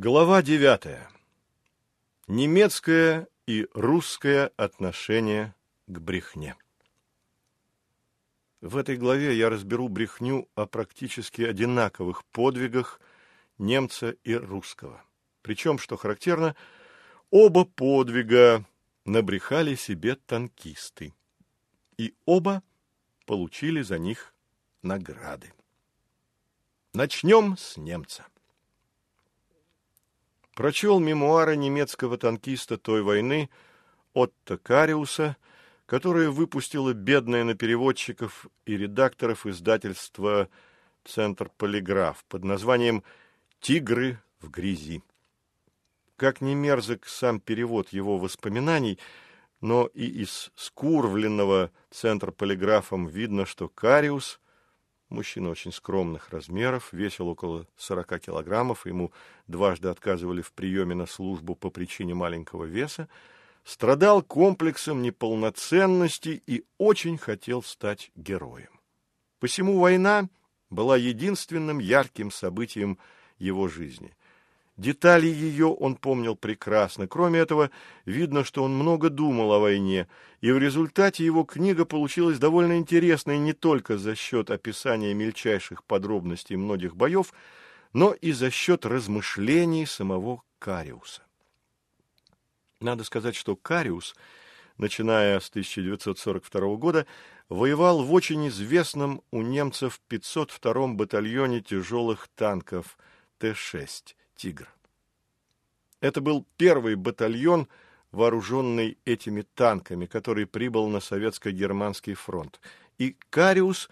Глава девятая. Немецкое и русское отношение к брехне. В этой главе я разберу брехню о практически одинаковых подвигах немца и русского. Причем, что характерно, оба подвига набрехали себе танкисты. И оба получили за них награды. Начнем с немца. Прочел мемуары немецкого танкиста той войны Отто Кариуса, которое выпустило бедное на переводчиков и редакторов издательства «Центр Полиграф» под названием «Тигры в грязи». Как не мерзок сам перевод его воспоминаний, но и из скурвленного «Центр Полиграфом» видно, что Кариус – Мужчина очень скромных размеров, весил около 40 килограммов, ему дважды отказывали в приеме на службу по причине маленького веса, страдал комплексом неполноценности и очень хотел стать героем. Посему война была единственным ярким событием его жизни. Детали ее он помнил прекрасно. Кроме этого, видно, что он много думал о войне, и в результате его книга получилась довольно интересной не только за счет описания мельчайших подробностей многих боев, но и за счет размышлений самого Кариуса. Надо сказать, что Кариус, начиная с 1942 года, воевал в очень известном у немцев 502-м батальоне тяжелых танков Т-6 «Тигр». Это был первый батальон, вооруженный этими танками, который прибыл на советско-германский фронт. И Кариус,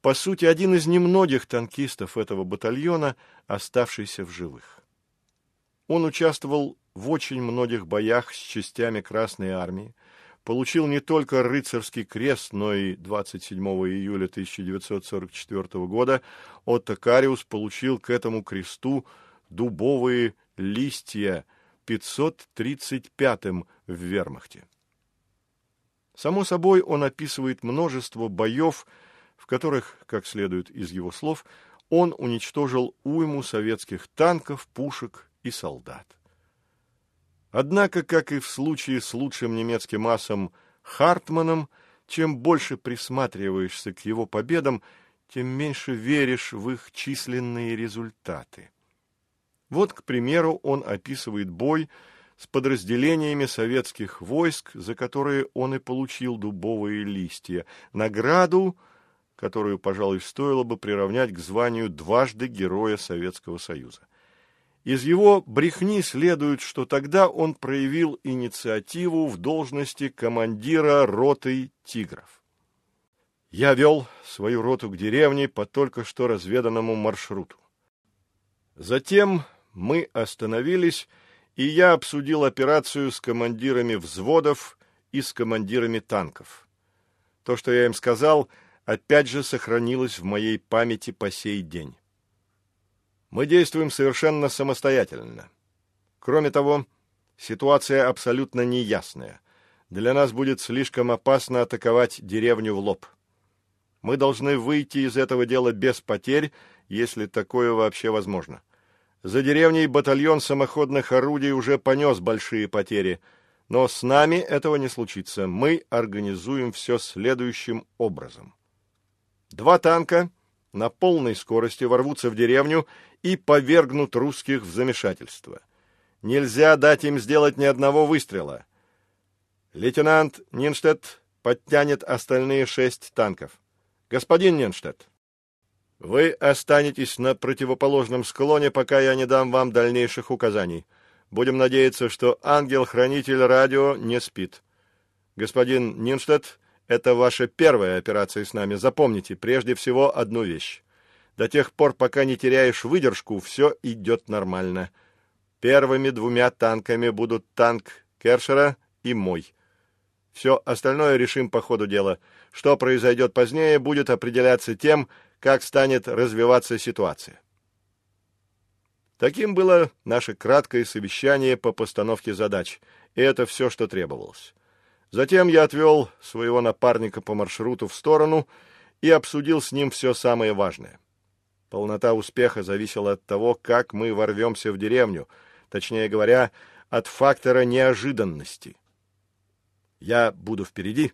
по сути, один из немногих танкистов этого батальона, оставшийся в живых. Он участвовал в очень многих боях с частями Красной Армии, получил не только рыцарский крест, но и 27 июля 1944 года Отто Кариус получил к этому кресту дубовые листья 535-м в вермахте. Само собой, он описывает множество боев, в которых, как следует из его слов, он уничтожил уйму советских танков, пушек и солдат. Однако, как и в случае с лучшим немецким асом Хартманом, чем больше присматриваешься к его победам, тем меньше веришь в их численные результаты. Вот, к примеру, он описывает бой с подразделениями советских войск, за которые он и получил дубовые листья, награду, которую, пожалуй, стоило бы приравнять к званию дважды Героя Советского Союза. Из его брехни следует, что тогда он проявил инициативу в должности командира роты «Тигров». Я вел свою роту к деревне по только что разведанному маршруту. Затем мы остановились, и я обсудил операцию с командирами взводов и с командирами танков. То, что я им сказал, опять же сохранилось в моей памяти по сей день. Мы действуем совершенно самостоятельно. Кроме того, ситуация абсолютно неясная. Для нас будет слишком опасно атаковать деревню в лоб. Мы должны выйти из этого дела без потерь, если такое вообще возможно. За деревней батальон самоходных орудий уже понес большие потери. Но с нами этого не случится. Мы организуем все следующим образом. Два танка на полной скорости ворвутся в деревню и повергнут русских в замешательство. Нельзя дать им сделать ни одного выстрела. Лейтенант Нинштедт подтянет остальные шесть танков. Господин Нинштедт, вы останетесь на противоположном склоне, пока я не дам вам дальнейших указаний. Будем надеяться, что ангел-хранитель радио не спит. Господин Нинштадт, это ваша первая операция с нами. Запомните прежде всего одну вещь. До тех пор, пока не теряешь выдержку, все идет нормально. Первыми двумя танками будут танк Кершера и мой. Все остальное решим по ходу дела. Что произойдет позднее, будет определяться тем, как станет развиваться ситуация. Таким было наше краткое совещание по постановке задач, и это все, что требовалось. Затем я отвел своего напарника по маршруту в сторону и обсудил с ним все самое важное. Полнота успеха зависела от того, как мы ворвемся в деревню, точнее говоря, от фактора неожиданности. Я буду впереди,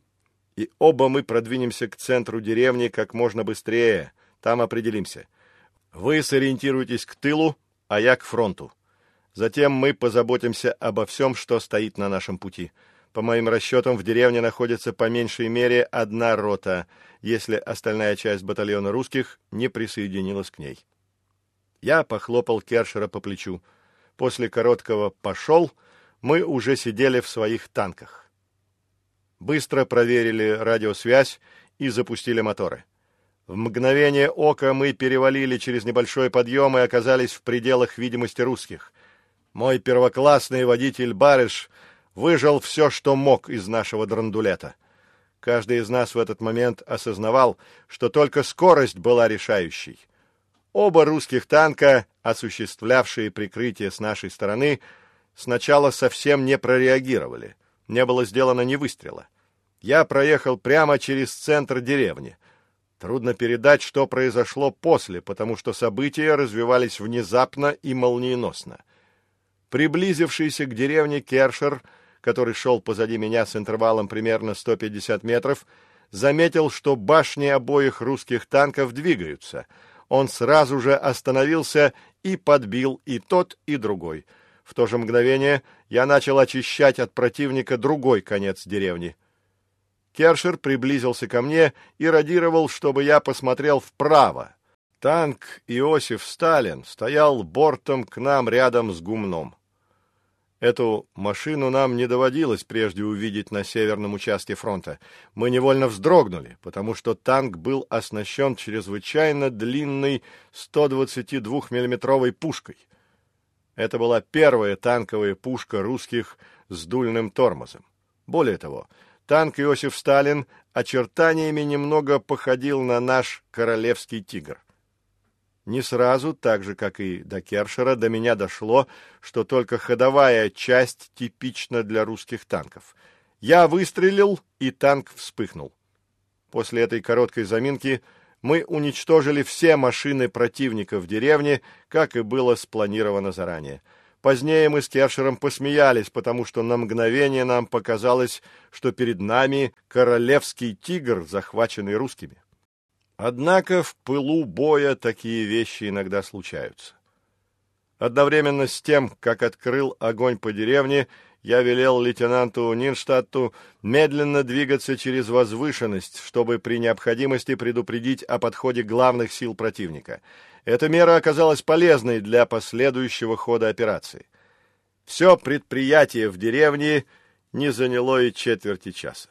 и оба мы продвинемся к центру деревни как можно быстрее. Там определимся. Вы сориентируйтесь к тылу, а я к фронту. Затем мы позаботимся обо всем, что стоит на нашем пути. По моим расчетам, в деревне находится по меньшей мере одна рота, если остальная часть батальона русских не присоединилась к ней. Я похлопал Кершера по плечу. После короткого «пошел» мы уже сидели в своих танках. Быстро проверили радиосвязь и запустили моторы. В мгновение ока мы перевалили через небольшой подъем и оказались в пределах видимости русских. Мой первоклассный водитель Барыш выжил все, что мог из нашего драндулета. Каждый из нас в этот момент осознавал, что только скорость была решающей. Оба русских танка, осуществлявшие прикрытие с нашей стороны, сначала совсем не прореагировали. Не было сделано ни выстрела. Я проехал прямо через центр деревни — Трудно передать, что произошло после, потому что события развивались внезапно и молниеносно. Приблизившийся к деревне Кершер, который шел позади меня с интервалом примерно 150 метров, заметил, что башни обоих русских танков двигаются. Он сразу же остановился и подбил и тот, и другой. В то же мгновение я начал очищать от противника другой конец деревни. Кершер приблизился ко мне и радировал, чтобы я посмотрел вправо. Танк Иосиф Сталин стоял бортом к нам рядом с гумном. Эту машину нам не доводилось прежде увидеть на северном участке фронта. Мы невольно вздрогнули, потому что танк был оснащен чрезвычайно длинной 122 миллиметровой пушкой. Это была первая танковая пушка русских с дульным тормозом. Более того, Танк Иосиф Сталин очертаниями немного походил на наш королевский тигр. Не сразу, так же, как и до Кершера, до меня дошло, что только ходовая часть типична для русских танков. Я выстрелил, и танк вспыхнул. После этой короткой заминки мы уничтожили все машины противника в деревне, как и было спланировано заранее. Позднее мы с Кершером посмеялись, потому что на мгновение нам показалось, что перед нами королевский тигр, захваченный русскими. Однако в пылу боя такие вещи иногда случаются. Одновременно с тем, как открыл огонь по деревне, я велел лейтенанту Нинштадту медленно двигаться через возвышенность, чтобы при необходимости предупредить о подходе главных сил противника — эта мера оказалась полезной для последующего хода операции. Все предприятие в деревне не заняло и четверти часа.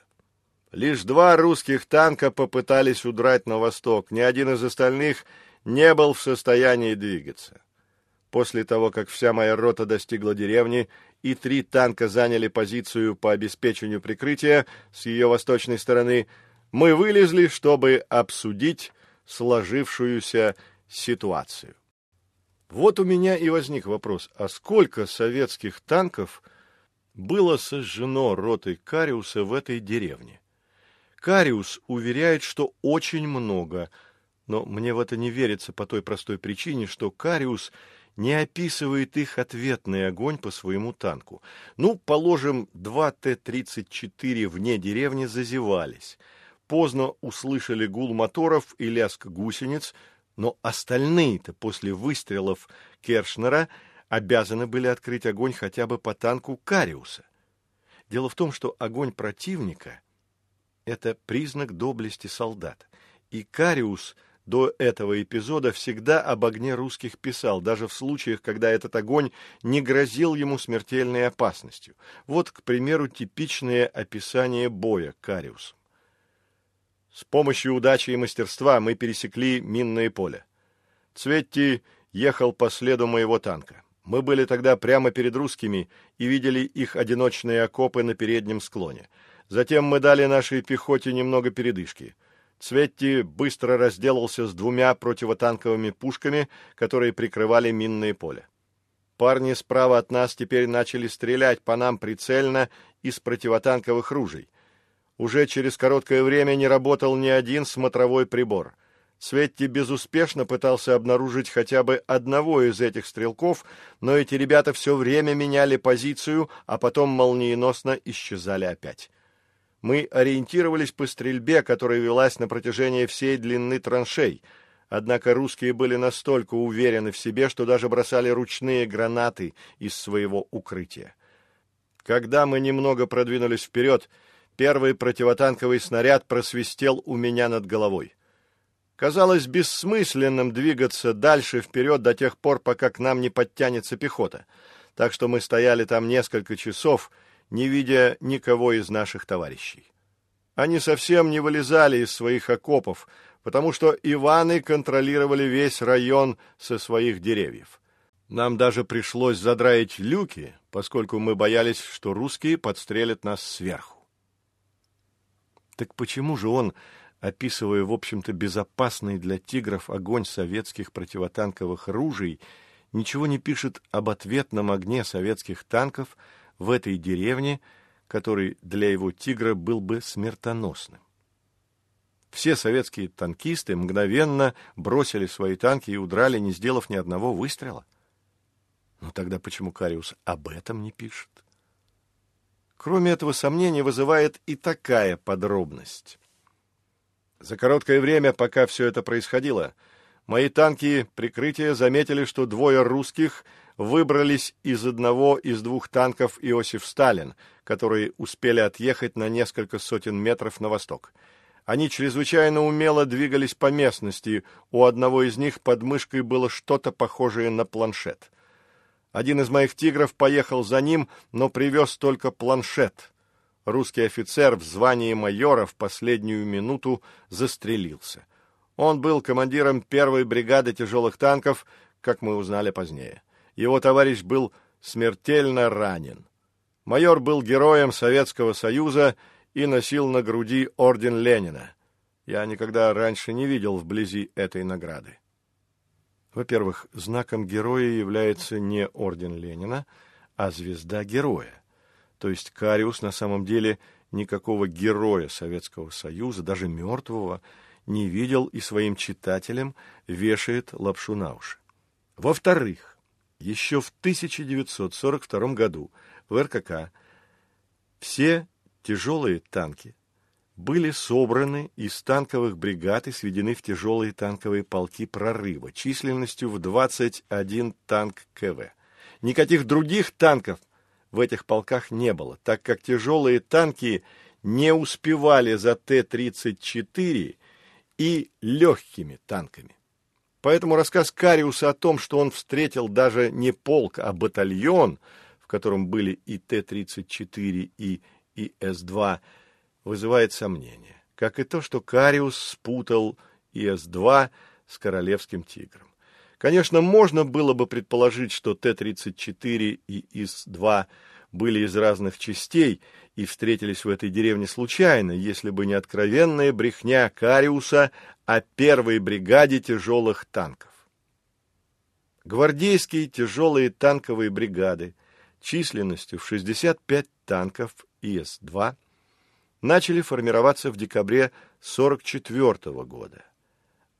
Лишь два русских танка попытались удрать на восток, ни один из остальных не был в состоянии двигаться. После того, как вся моя рота достигла деревни, и три танка заняли позицию по обеспечению прикрытия с ее восточной стороны, мы вылезли, чтобы обсудить сложившуюся ситуацию. Вот у меня и возник вопрос, а сколько советских танков было сожжено ротой Кариуса в этой деревне? Кариус уверяет, что очень много, но мне в это не верится по той простой причине, что Кариус не описывает их ответный огонь по своему танку. Ну, положим, два Т-34 вне деревни зазевались. Поздно услышали гул моторов и лязг гусениц, но остальные-то после выстрелов Кершнера обязаны были открыть огонь хотя бы по танку Кариуса. Дело в том, что огонь противника — это признак доблести солдат, и Кариус до этого эпизода всегда об огне русских писал, даже в случаях, когда этот огонь не грозил ему смертельной опасностью. Вот, к примеру, типичное описание боя Кариусом. С помощью удачи и мастерства мы пересекли минное поле. Цветти ехал по следу моего танка. Мы были тогда прямо перед русскими и видели их одиночные окопы на переднем склоне. Затем мы дали нашей пехоте немного передышки. Цветти быстро разделался с двумя противотанковыми пушками, которые прикрывали минное поле. Парни справа от нас теперь начали стрелять по нам прицельно из противотанковых ружей — уже через короткое время не работал ни один смотровой прибор. Светти безуспешно пытался обнаружить хотя бы одного из этих стрелков, но эти ребята все время меняли позицию, а потом молниеносно исчезали опять. Мы ориентировались по стрельбе, которая велась на протяжении всей длины траншей, однако русские были настолько уверены в себе, что даже бросали ручные гранаты из своего укрытия. Когда мы немного продвинулись вперед, первый противотанковый снаряд просвистел у меня над головой. Казалось бессмысленным двигаться дальше вперед до тех пор, пока к нам не подтянется пехота. Так что мы стояли там несколько часов, не видя никого из наших товарищей. Они совсем не вылезали из своих окопов, потому что Иваны контролировали весь район со своих деревьев. Нам даже пришлось задраить люки, поскольку мы боялись, что русские подстрелят нас сверху. Так почему же он описывая, в общем-то, безопасный для тигров огонь советских противотанковых ружей, ничего не пишет об ответном огне советских танков в этой деревне, который для его «Тигра» был бы смертоносным. Все советские танкисты мгновенно бросили свои танки и удрали, не сделав ни одного выстрела. Но тогда почему Кариус об этом не пишет? Кроме этого, сомнение вызывает и такая подробность. За короткое время, пока все это происходило, мои танки прикрытия заметили, что двое русских выбрались из одного из двух танков Иосиф Сталин, которые успели отъехать на несколько сотен метров на восток. Они чрезвычайно умело двигались по местности, у одного из них под мышкой было что-то похожее на планшет. Один из моих «Тигров» поехал за ним, но привез только планшет — русский офицер в звании майора в последнюю минуту застрелился. Он был командиром первой бригады тяжелых танков, как мы узнали позднее. Его товарищ был смертельно ранен. Майор был героем Советского Союза и носил на груди орден Ленина. Я никогда раньше не видел вблизи этой награды. Во-первых, знаком героя является не орден Ленина, а звезда героя. То есть Кариус на самом деле никакого героя Советского Союза, даже мертвого, не видел и своим читателям вешает лапшу на уши. Во-вторых, еще в 1942 году в РКК все тяжелые танки были собраны из танковых бригад и сведены в тяжелые танковые полки прорыва численностью в 21 танк КВ. Никаких других танков в этих полках не было, так как тяжелые танки не успевали за Т-34 и легкими танками. Поэтому рассказ Кариуса о том, что он встретил даже не полк, а батальон, в котором были и Т-34, и ИС-2, вызывает сомнения, как и то, что Кариус спутал ИС-2 с королевским тигром. Конечно, можно было бы предположить, что Т-34 и ИС-2 были из разных частей и встретились в этой деревне случайно, если бы не откровенная брехня Кариуса о первой бригаде тяжелых танков. Гвардейские тяжелые танковые бригады численностью в 65 танков ИС-2 начали формироваться в декабре 1944 года,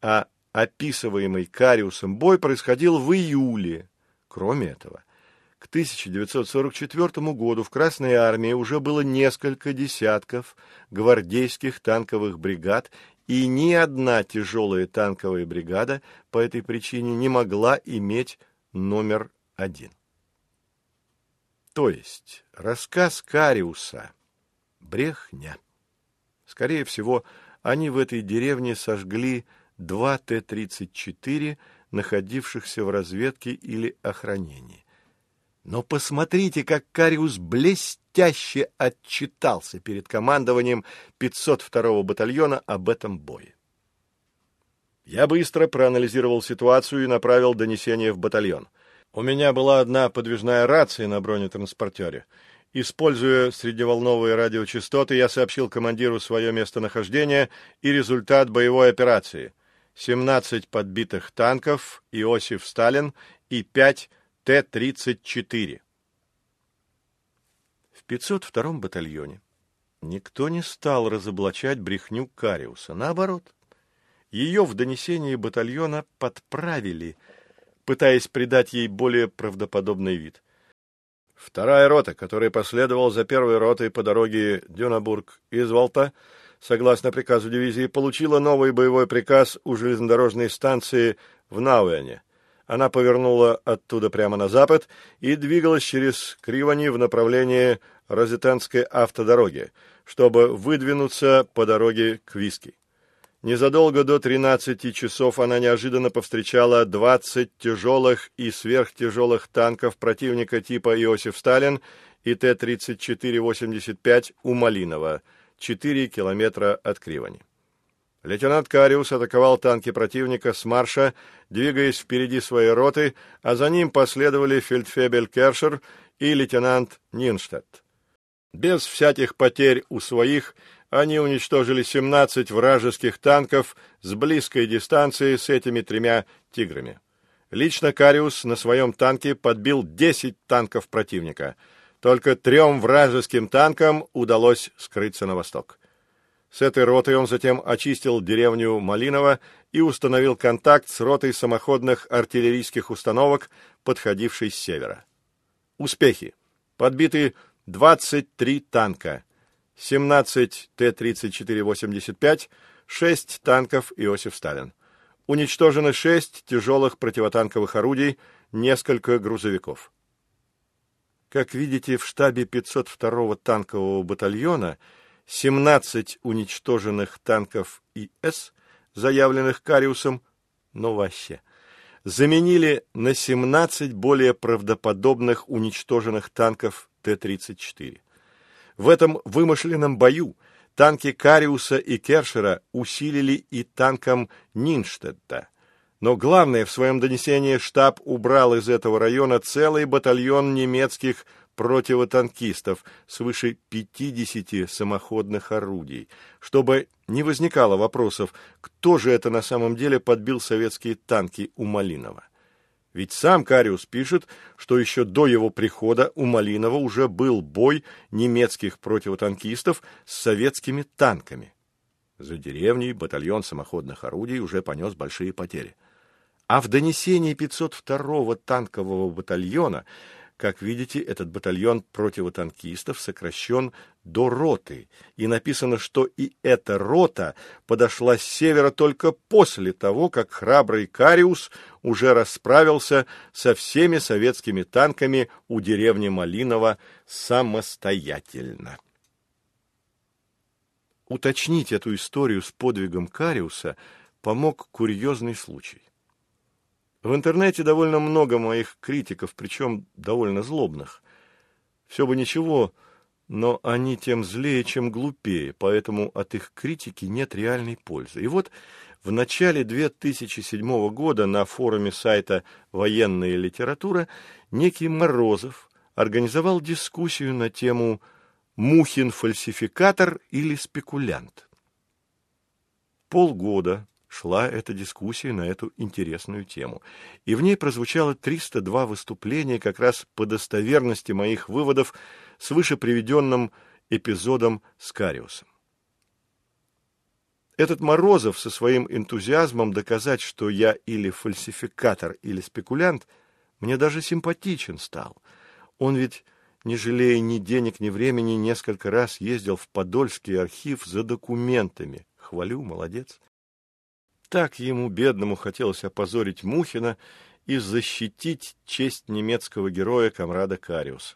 а описываемый Кариусом бой происходил в июле. Кроме этого, к 1944 году в Красной армии уже было несколько десятков гвардейских танковых бригад, и ни одна тяжелая танковая бригада по этой причине не могла иметь номер один. То есть рассказ Кариуса – брехня. Скорее всего, они в этой деревне сожгли два Т-34, находившихся в разведке или охранении. Но посмотрите, как Кариус блестяще отчитался перед командованием 502-го батальона об этом бое. Я быстро проанализировал ситуацию и направил донесение в батальон. У меня была одна подвижная рация на бронетранспортере. Используя средневолновые радиочастоты, я сообщил командиру свое местонахождение и результат боевой операции. 17 подбитых танков Иосиф Сталин и 5 Т-34. В 502-м батальоне никто не стал разоблачать брехню Кариуса. Наоборот, ее в донесении батальона подправили, пытаясь придать ей более правдоподобный вид. Вторая рота, которая последовала за первой ротой по дороге Дюнабург-Изволта, согласно приказу дивизии, получила новый боевой приказ у железнодорожной станции в Науэне. Она повернула оттуда прямо на запад и двигалась через Кривани в направлении Розетенской автодороги, чтобы выдвинуться по дороге к Виски. Незадолго до 13 часов она неожиданно повстречала 20 тяжелых и сверхтяжелых танков противника типа Иосиф Сталин и Т-34-85 у Малинова, 4 километра от Кривани. Лейтенант Кариус атаковал танки противника с марша, двигаясь впереди своей роты, а за ним последовали фельдфебель Кершер и лейтенант Нинштадт. Без всяких потерь у своих они уничтожили 17 вражеских танков с близкой дистанции с этими тремя «Тиграми». Лично Кариус на своем танке подбил 10 танков противника. Только трем вражеским танкам удалось скрыться на восток. С этой ротой он затем очистил деревню Малиново и установил контакт с ротой самоходных артиллерийских установок, подходившей с севера. Успехи. Подбиты 23 танка, 17 Т-34-85, 6 танков Иосиф Сталин. Уничтожено 6 тяжелых противотанковых орудий, несколько грузовиков. Как видите, в штабе 502-го танкового батальона – 17 уничтоженных танков ИС, заявленных Кариусом, но вообще, заменили на 17 более правдоподобных уничтоженных танков Т-34. В этом вымышленном бою танки Кариуса и Кершера усилили и танком Нинштедта. Но главное, в своем донесении штаб убрал из этого района целый батальон немецких противотанкистов, свыше 50 самоходных орудий, чтобы не возникало вопросов, кто же это на самом деле подбил советские танки у Малинова. Ведь сам Кариус пишет, что еще до его прихода у Малинова уже был бой немецких противотанкистов с советскими танками. За деревней батальон самоходных орудий уже понес большие потери. А в донесении 502-го танкового батальона как видите, этот батальон противотанкистов сокращен до роты, и написано, что и эта рота подошла с севера только после того, как храбрый Кариус уже расправился со всеми советскими танками у деревни Малинова самостоятельно. Уточнить эту историю с подвигом Кариуса помог курьезный случай. В интернете довольно много моих критиков, причем довольно злобных. Все бы ничего, но они тем злее, чем глупее, поэтому от их критики нет реальной пользы. И вот в начале 2007 года на форуме сайта «Военная литература» некий Морозов организовал дискуссию на тему «Мухин фальсификатор или спекулянт?». Полгода шла эта дискуссия на эту интересную тему. И в ней прозвучало 302 выступления как раз по достоверности моих выводов с выше приведенным эпизодом с Кариусом. Этот Морозов со своим энтузиазмом доказать, что я или фальсификатор, или спекулянт, мне даже симпатичен стал. Он ведь, не жалея ни денег, ни времени, несколько раз ездил в Подольский архив за документами. Хвалю, молодец. Так ему, бедному, хотелось опозорить Мухина и защитить честь немецкого героя Камрада Кариуса.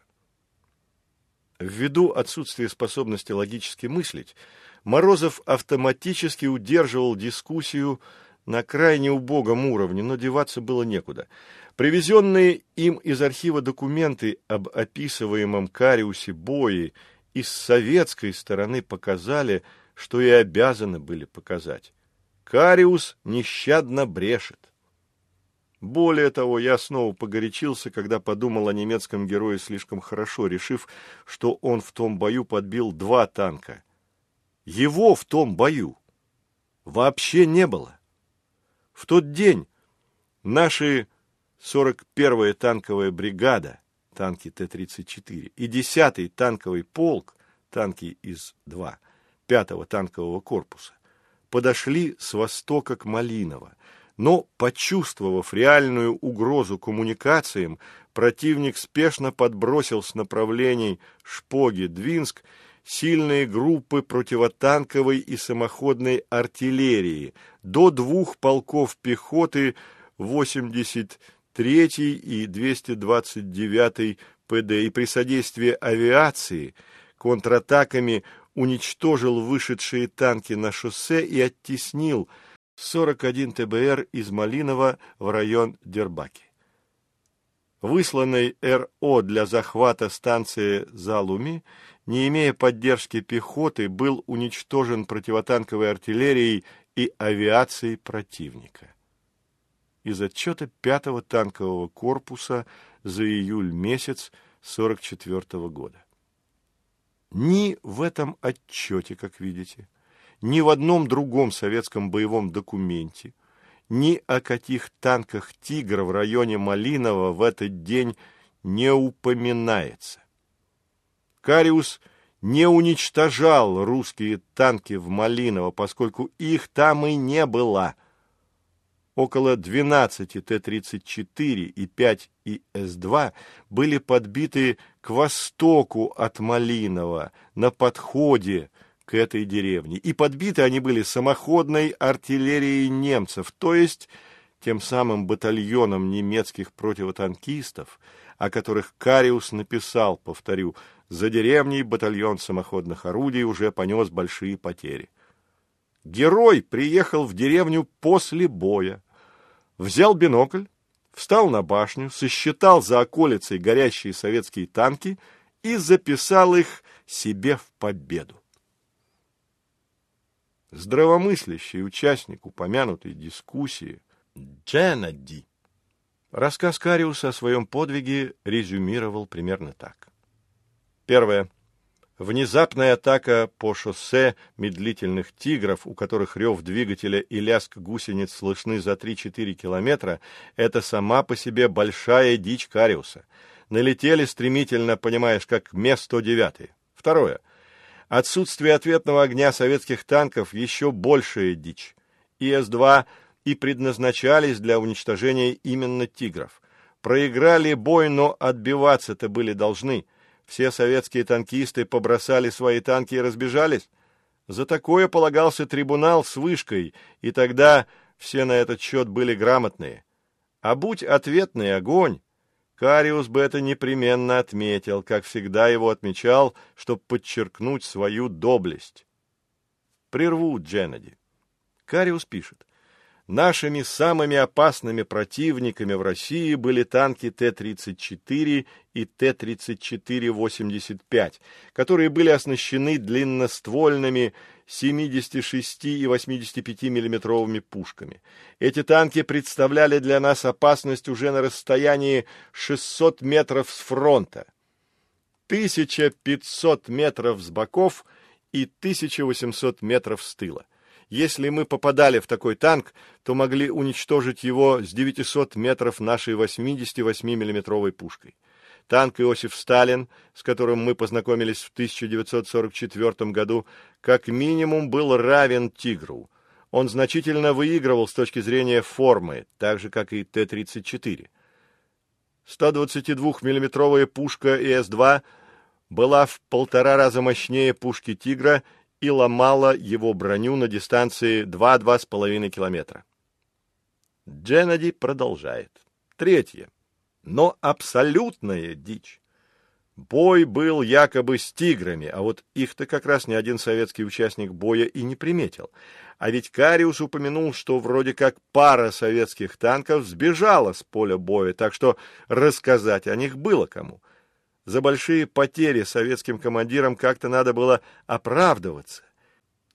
Ввиду отсутствия способности логически мыслить, Морозов автоматически удерживал дискуссию на крайне убогом уровне, но деваться было некуда. Привезенные им из архива документы об описываемом Кариусе бои и с советской стороны показали, что и обязаны были показать. Кариус нещадно брешет. Более того, я снова погорячился, когда подумал о немецком герое слишком хорошо, решив, что он в том бою подбил два танка. Его в том бою вообще не было. В тот день наши 41-я танковая бригада, танки Т-34, и 10-й танковый полк, танки из 2, 5-го танкового корпуса, подошли с востока к Малиново. Но, почувствовав реальную угрозу коммуникациям, противник спешно подбросил с направлений Шпоги-Двинск сильные группы противотанковой и самоходной артиллерии, до двух полков пехоты 83 и 229 ПД и при содействии авиации контратаками уничтожил вышедшие танки на шоссе и оттеснил 41 ТБР из Малинова в район Дербаки. Высланный РО для захвата станции Залуми, не имея поддержки пехоты, был уничтожен противотанковой артиллерией и авиацией противника. Из отчета 5-го танкового корпуса за июль месяц 44 -го года. Ни в этом отчете, как видите, ни в одном другом советском боевом документе, ни о каких танках «Тигра» в районе Малинова в этот день не упоминается. Кариус не уничтожал русские танки в Малиново, поскольку их там и не было. Около 12 Т-34 и 5 ИС-2 были подбиты к востоку от Малинова, на подходе к этой деревне. И подбиты они были самоходной артиллерией немцев, то есть тем самым батальоном немецких противотанкистов, о которых Кариус написал, повторю, за деревней батальон самоходных орудий уже понес большие потери. Герой приехал в деревню после боя, взял бинокль, встал на башню, сосчитал за околицей горящие советские танки и записал их себе в победу. Здравомыслящий участник упомянутой дискуссии Дженнади рассказ Кариуса о своем подвиге резюмировал примерно так. Первое. Внезапная атака по шоссе медлительных тигров, у которых рев двигателя и лязг гусениц слышны за 3-4 километра, это сама по себе большая дичь Кариуса. Налетели стремительно, понимаешь, как Ме-109. Второе. Отсутствие ответного огня советских танков еще большая дичь. ИС-2 и предназначались для уничтожения именно тигров. Проиграли бой, но отбиваться-то были должны – все советские танкисты побросали свои танки и разбежались? За такое полагался трибунал с вышкой, и тогда все на этот счет были грамотные. А будь ответный огонь, Кариус бы это непременно отметил, как всегда его отмечал, чтобы подчеркнуть свою доблесть. Прерву Дженнеди. Кариус пишет. Нашими самыми опасными противниками в России были танки Т-34 и Т-34-85, которые были оснащены длинноствольными 76 и 85 миллиметровыми пушками. Эти танки представляли для нас опасность уже на расстоянии 600 метров с фронта, 1500 метров с боков и 1800 метров с тыла. Если мы попадали в такой танк, то могли уничтожить его с 900 метров нашей 88 миллиметровой пушкой. Танк Иосиф Сталин, с которым мы познакомились в 1944 году, как минимум был равен «Тигру». Он значительно выигрывал с точки зрения формы, так же, как и Т-34. 122 миллиметровая пушка ИС-2 была в полтора раза мощнее пушки «Тигра» и ломала его броню на дистанции 2-2,5 километра. Дженнеди продолжает. Третье. Но абсолютная дичь. Бой был якобы с тиграми, а вот их-то как раз ни один советский участник боя и не приметил. А ведь Кариус упомянул, что вроде как пара советских танков сбежала с поля боя, так что рассказать о них было кому. За большие потери советским командирам как-то надо было оправдываться.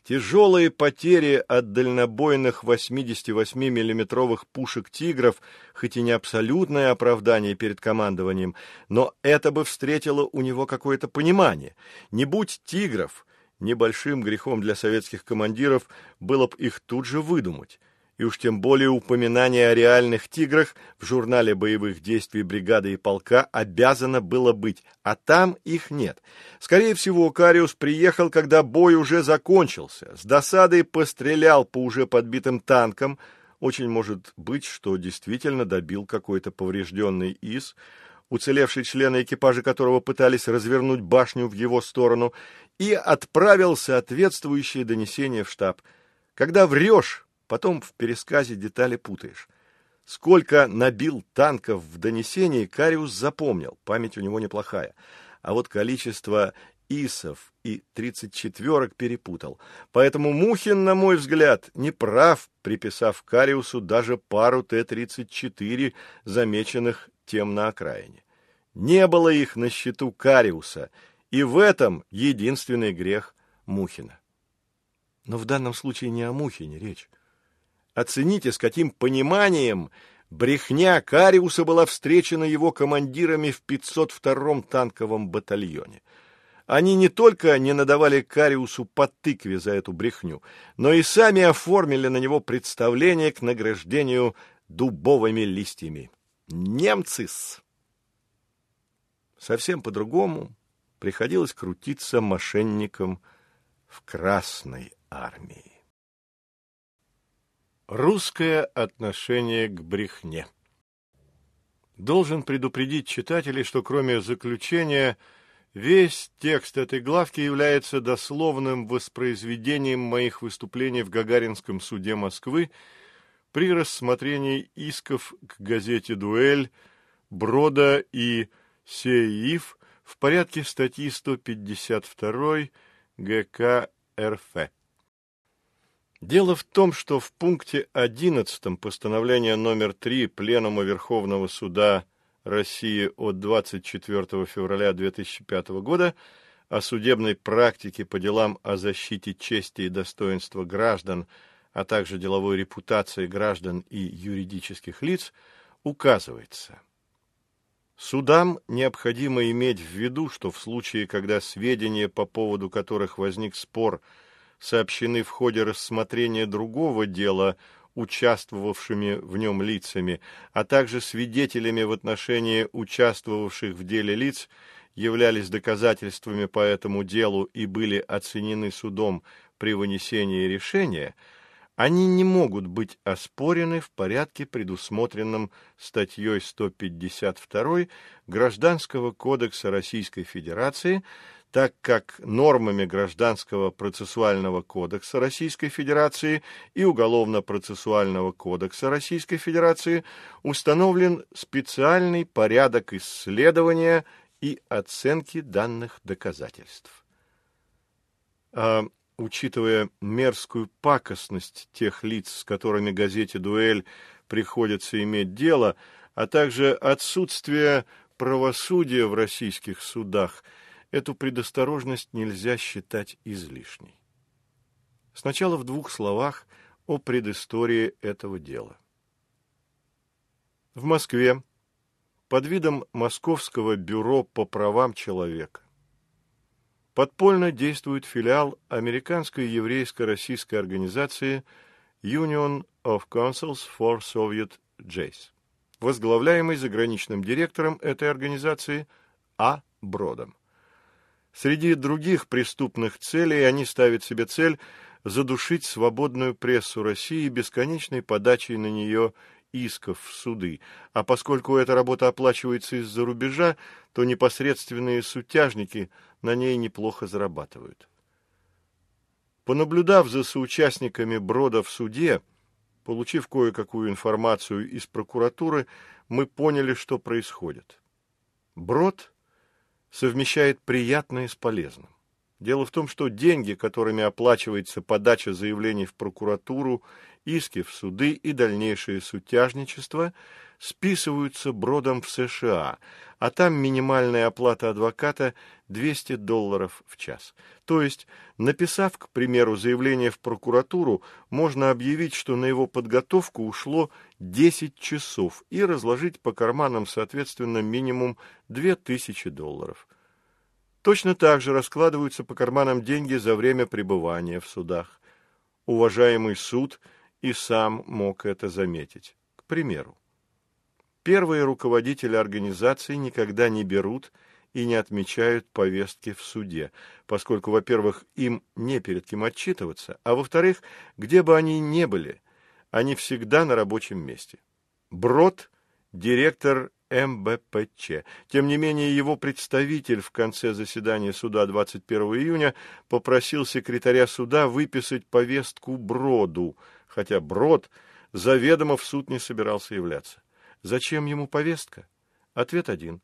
Тяжелые потери от дальнобойных 88 миллиметровых пушек «Тигров», хоть и не абсолютное оправдание перед командованием, но это бы встретило у него какое-то понимание. Не будь «Тигров», небольшим грехом для советских командиров было бы их тут же выдумать. И уж тем более упоминание о реальных тиграх в журнале боевых действий бригады и полка обязано было быть, а там их нет. Скорее всего, Кариус приехал, когда бой уже закончился, с досадой пострелял по уже подбитым танкам, очень может быть, что действительно добил какой-то поврежденный ИС, уцелевшие члены экипажа которого пытались развернуть башню в его сторону, и отправил соответствующее донесение в штаб. Когда врешь, Потом в пересказе детали путаешь. Сколько набил танков в донесении, Кариус запомнил, память у него неплохая. А вот количество исов и тридцать четверок перепутал. Поэтому Мухин, на мой взгляд, не прав, приписав Кариусу даже пару Т-34, замеченных тем на окраине. Не было их на счету Кариуса, и в этом единственный грех Мухина. Но в данном случае не о Мухине речь. Оцените, с каким пониманием брехня Кариуса была встречена его командирами в 502-м танковом батальоне. Они не только не надавали Кариусу по тыкве за эту брехню, но и сами оформили на него представление к награждению дубовыми листьями. Немцы-с! Совсем по-другому приходилось крутиться мошенникам в Красной армии. Русское отношение к брехне. Должен предупредить читателей, что кроме заключения, весь текст этой главки является дословным воспроизведением моих выступлений в Гагаринском суде Москвы при рассмотрении исков к газете «Дуэль», Брода и Сеив в порядке статьи 152 ГК РФ. Дело в том, что в пункте 11 постановления номер 3 Пленума Верховного Суда России от 24 февраля 2005 года о судебной практике по делам о защите чести и достоинства граждан, а также деловой репутации граждан и юридических лиц указывается. Судам необходимо иметь в виду, что в случае, когда сведения, по поводу которых возник спор – сообщены в ходе рассмотрения другого дела участвовавшими в нем лицами, а также свидетелями в отношении участвовавших в деле лиц, являлись доказательствами по этому делу и были оценены судом при вынесении решения, они не могут быть оспорены в порядке, предусмотренном статьей 152 Гражданского кодекса Российской Федерации, так как нормами Гражданского процессуального кодекса Российской Федерации и Уголовно-процессуального кодекса Российской Федерации установлен специальный порядок исследования и оценки данных доказательств. А, учитывая мерзкую пакостность тех лиц, с которыми газете «Дуэль» приходится иметь дело, а также отсутствие правосудия в российских судах – эту предосторожность нельзя считать излишней. Сначала в двух словах о предыстории этого дела. В Москве под видом Московского бюро по правам человека подпольно действует филиал американской еврейско-российской организации Union of Councils for Soviet Jays, возглавляемый заграничным директором этой организации А. Бродом. Среди других преступных целей они ставят себе цель задушить свободную прессу России бесконечной подачей на нее исков в суды, а поскольку эта работа оплачивается из-за рубежа, то непосредственные сутяжники на ней неплохо зарабатывают. Понаблюдав за соучастниками Брода в суде, получив кое-какую информацию из прокуратуры, мы поняли, что происходит. Брод совмещает приятное с полезным. Дело в том, что деньги, которыми оплачивается подача заявлений в прокуратуру, иски в суды и дальнейшее сутяжничество, списываются бродом в США, а там минимальная оплата адвоката 200 долларов в час. То есть, написав, к примеру, заявление в прокуратуру, можно объявить, что на его подготовку ушло 10 часов и разложить по карманам, соответственно, минимум 2000 долларов. Точно так же раскладываются по карманам деньги за время пребывания в судах. Уважаемый суд и сам мог это заметить. К примеру, первые руководители организации никогда не берут и не отмечают повестки в суде, поскольку, во-первых, им не перед кем отчитываться, а во-вторых, где бы они ни были, они всегда на рабочем месте. Брод – директор МБПЧ. Тем не менее, его представитель в конце заседания суда 21 июня попросил секретаря суда выписать повестку Броду, хотя Брод заведомо в суд не собирался являться. Зачем ему повестка? Ответ один.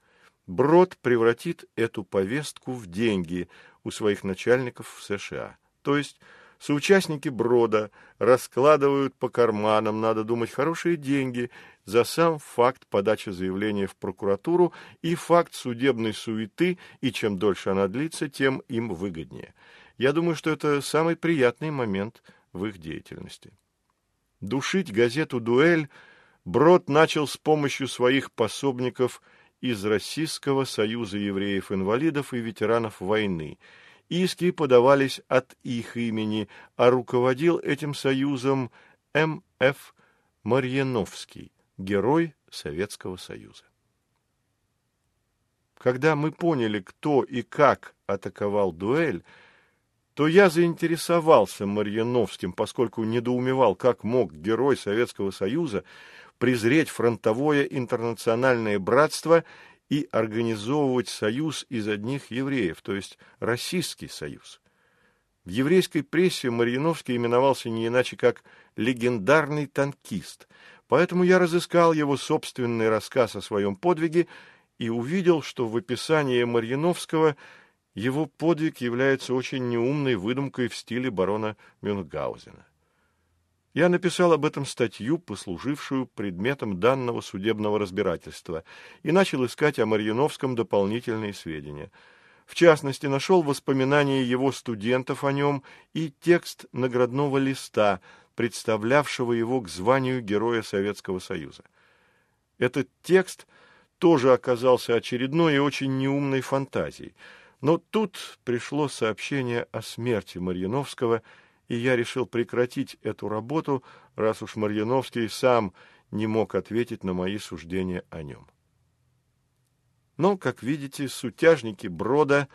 Брод превратит эту повестку в деньги у своих начальников в США. То есть Соучастники брода раскладывают по карманам, надо думать, хорошие деньги за сам факт подачи заявления в прокуратуру и факт судебной суеты, и чем дольше она длится, тем им выгоднее. Я думаю, что это самый приятный момент в их деятельности. Душить газету «Дуэль» Брод начал с помощью своих пособников из Российского союза евреев-инвалидов и ветеранов войны – Иски подавались от их имени, а руководил этим союзом М.Ф. Марьяновский, герой Советского Союза. Когда мы поняли, кто и как атаковал дуэль, то я заинтересовался Марьяновским, поскольку недоумевал, как мог герой Советского Союза презреть фронтовое интернациональное братство и организовывать союз из одних евреев, то есть Российский союз. В еврейской прессе Марьяновский именовался не иначе как «легендарный танкист», поэтому я разыскал его собственный рассказ о своем подвиге и увидел, что в описании Марьяновского его подвиг является очень неумной выдумкой в стиле барона Мюнхгаузена. Я написал об этом статью, послужившую предметом данного судебного разбирательства, и начал искать о Марьяновском дополнительные сведения. В частности, нашел воспоминания его студентов о нем и текст наградного листа, представлявшего его к званию Героя Советского Союза. Этот текст тоже оказался очередной и очень неумной фантазией, но тут пришло сообщение о смерти Марьяновского – и я решил прекратить эту работу, раз уж Марьяновский сам не мог ответить на мои суждения о нем. Но, как видите, сутяжники Брода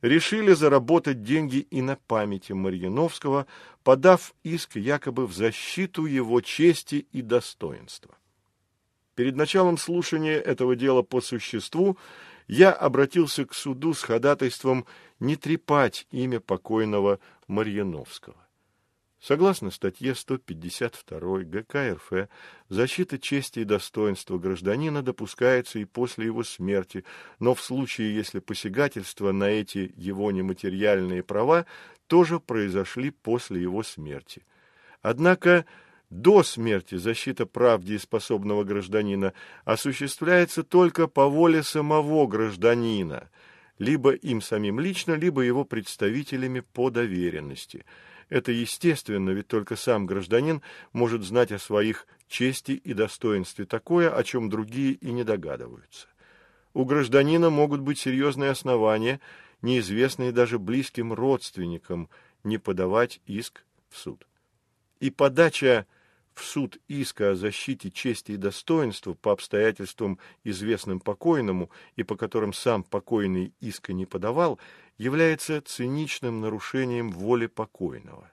решили заработать деньги и на памяти Марьяновского, подав иск якобы в защиту его чести и достоинства. Перед началом слушания этого дела по существу я обратился к суду с ходатайством не трепать имя покойного Марьяновского. Согласно статье 152 ГК РФ, защита чести и достоинства гражданина допускается и после его смерти, но в случае, если посягательства на эти его нематериальные права тоже произошли после его смерти. Однако до смерти защита прав дееспособного гражданина осуществляется только по воле самого гражданина, либо им самим лично, либо его представителями по доверенности – это естественно, ведь только сам гражданин может знать о своих чести и достоинстве такое, о чем другие и не догадываются. У гражданина могут быть серьезные основания, неизвестные даже близким родственникам, не подавать иск в суд. И подача в суд иска о защите чести и достоинства по обстоятельствам, известным покойному и по которым сам покойный иска не подавал, является циничным нарушением воли покойного.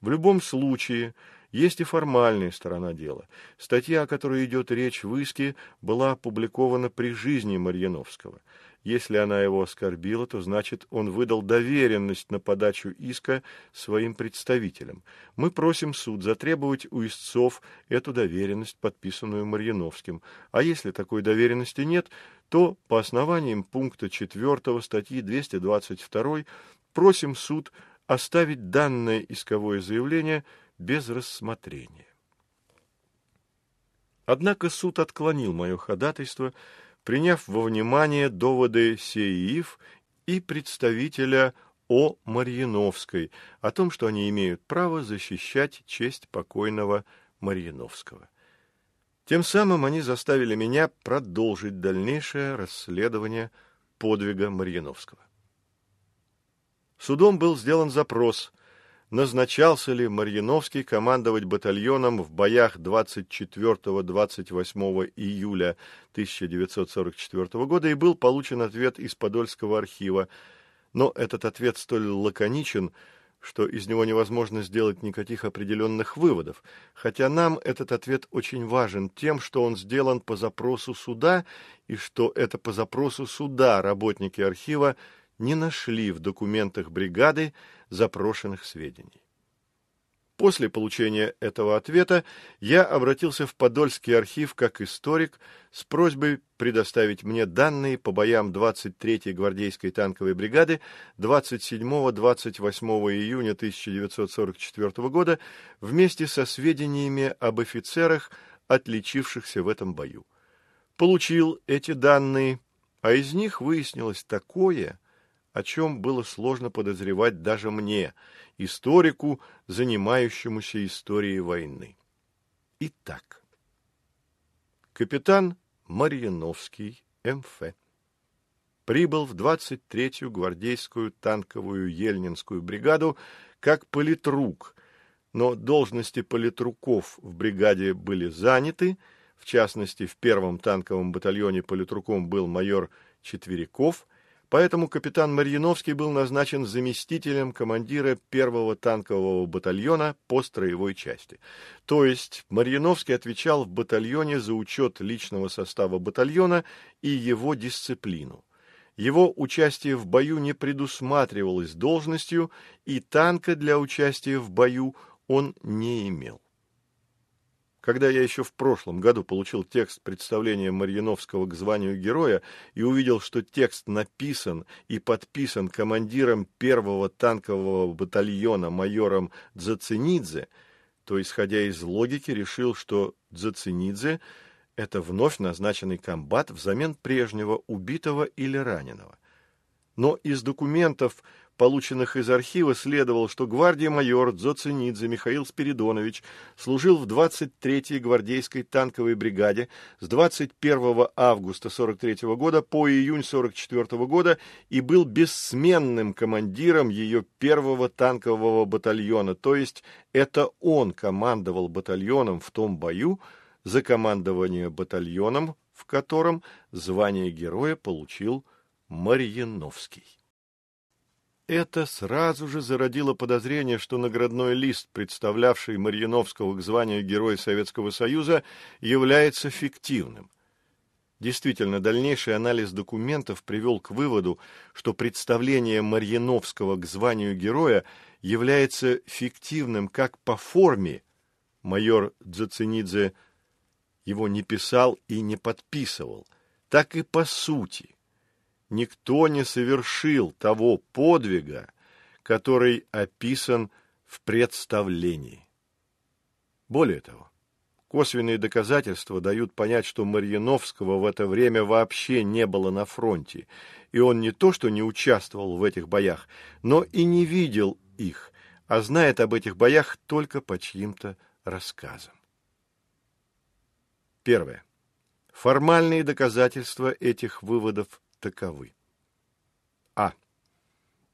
В любом случае, есть и формальная сторона дела. Статья, о которой идет речь в иске, была опубликована при жизни Марьяновского. Если она его оскорбила, то значит, он выдал доверенность на подачу иска своим представителям. Мы просим суд затребовать у истцов эту доверенность, подписанную Марьяновским. А если такой доверенности нет, то по основаниям пункта 4 статьи 222 просим суд оставить данное исковое заявление без рассмотрения. Однако суд отклонил мое ходатайство, приняв во внимание доводы Сеиев и представителя О. Марьяновской о том, что они имеют право защищать честь покойного Марьяновского. Тем самым они заставили меня продолжить дальнейшее расследование подвига Марьяновского. Судом был сделан запрос назначался ли Марьяновский командовать батальоном в боях 24-28 июля 1944 года и был получен ответ из Подольского архива, но этот ответ столь лаконичен, что из него невозможно сделать никаких определенных выводов, хотя нам этот ответ очень важен тем, что он сделан по запросу суда и что это по запросу суда работники архива не нашли в документах бригады запрошенных сведений. После получения этого ответа я обратился в Подольский архив как историк с просьбой предоставить мне данные по боям 23-й гвардейской танковой бригады 27-28 июня 1944 года вместе со сведениями об офицерах, отличившихся в этом бою. Получил эти данные, а из них выяснилось такое, о чем было сложно подозревать даже мне, историку, занимающемуся историей войны. Итак, капитан Марьяновский, МФ, прибыл в 23-ю гвардейскую танковую Ельнинскую бригаду как политрук, но должности политруков в бригаде были заняты, в частности, в первом танковом батальоне политруком был майор Четверяков, Поэтому капитан Марьяновский был назначен заместителем командира первого танкового батальона по строевой части. То есть Марьяновский отвечал в батальоне за учет личного состава батальона и его дисциплину. Его участие в бою не предусматривалось должностью, и танка для участия в бою он не имел. Когда я еще в прошлом году получил текст представления Марьяновского к званию героя и увидел, что текст написан и подписан командиром первого танкового батальона майором Дзацинидзе, то, исходя из логики, решил, что Дзацинидзе – это вновь назначенный комбат взамен прежнего убитого или раненого. Но из документов полученных из архива, следовало, что гвардия-майор Дзоцинидзе Михаил Спиридонович служил в 23-й гвардейской танковой бригаде с 21 августа 43 года по июнь 44 года и был бессменным командиром ее первого танкового батальона, то есть это он командовал батальоном в том бою, за командование батальоном, в котором звание героя получил Марьяновский. Это сразу же зародило подозрение, что наградной лист, представлявший Марьяновского к званию Героя Советского Союза, является фиктивным. Действительно, дальнейший анализ документов привел к выводу, что представление Марьяновского к званию героя является фиктивным как по форме. Майор Дзацинидзе его не писал и не подписывал, так и по сути никто не совершил того подвига, который описан в представлении. Более того, косвенные доказательства дают понять, что Марьяновского в это время вообще не было на фронте, и он не то что не участвовал в этих боях, но и не видел их, а знает об этих боях только по чьим-то рассказам. Первое. Формальные доказательства этих выводов таковы. А.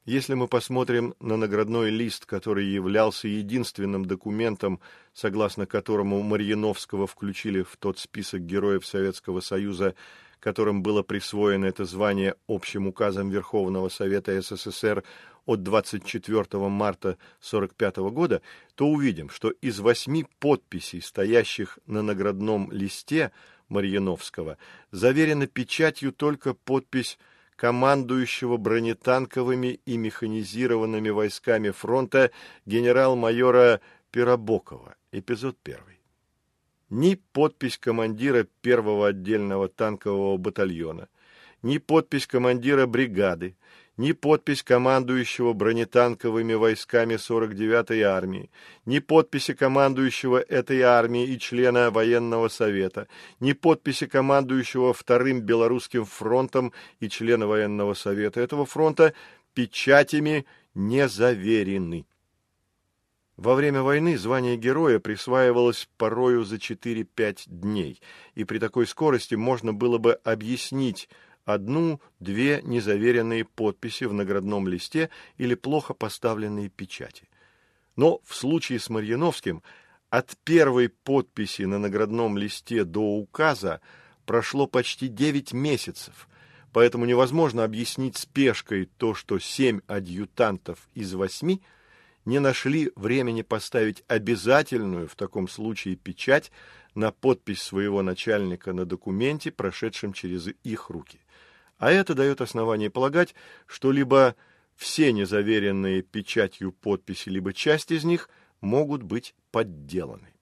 Если мы посмотрим на наградной лист, который являлся единственным документом, согласно которому Марьяновского включили в тот список героев Советского Союза, которым было присвоено это звание общим указом Верховного Совета СССР от 24 марта 1945 года, то увидим, что из восьми подписей, стоящих на наградном листе Марьяновского, заверена печатью только подпись командующего бронетанковыми и механизированными войсками фронта генерал-майора Пиробокова. Эпизод первый. Ни подпись командира первого отдельного танкового батальона, ни подпись командира бригады, ни подпись командующего бронетанковыми войсками 49-й армии, ни подписи командующего этой армии и члена военного совета, ни подписи командующего Вторым Белорусским фронтом и члена военного совета этого фронта печатями не заверены. Во время войны звание героя присваивалось порою за 4-5 дней, и при такой скорости можно было бы объяснить одну-две незаверенные подписи в наградном листе или плохо поставленные печати. Но в случае с Марьяновским от первой подписи на наградном листе до указа прошло почти 9 месяцев, поэтому невозможно объяснить спешкой то, что семь адъютантов из восьми не нашли времени поставить обязательную в таком случае печать на подпись своего начальника на документе, прошедшем через их руки. А это дает основание полагать, что либо все незаверенные печатью подписи, либо часть из них могут быть подделаны.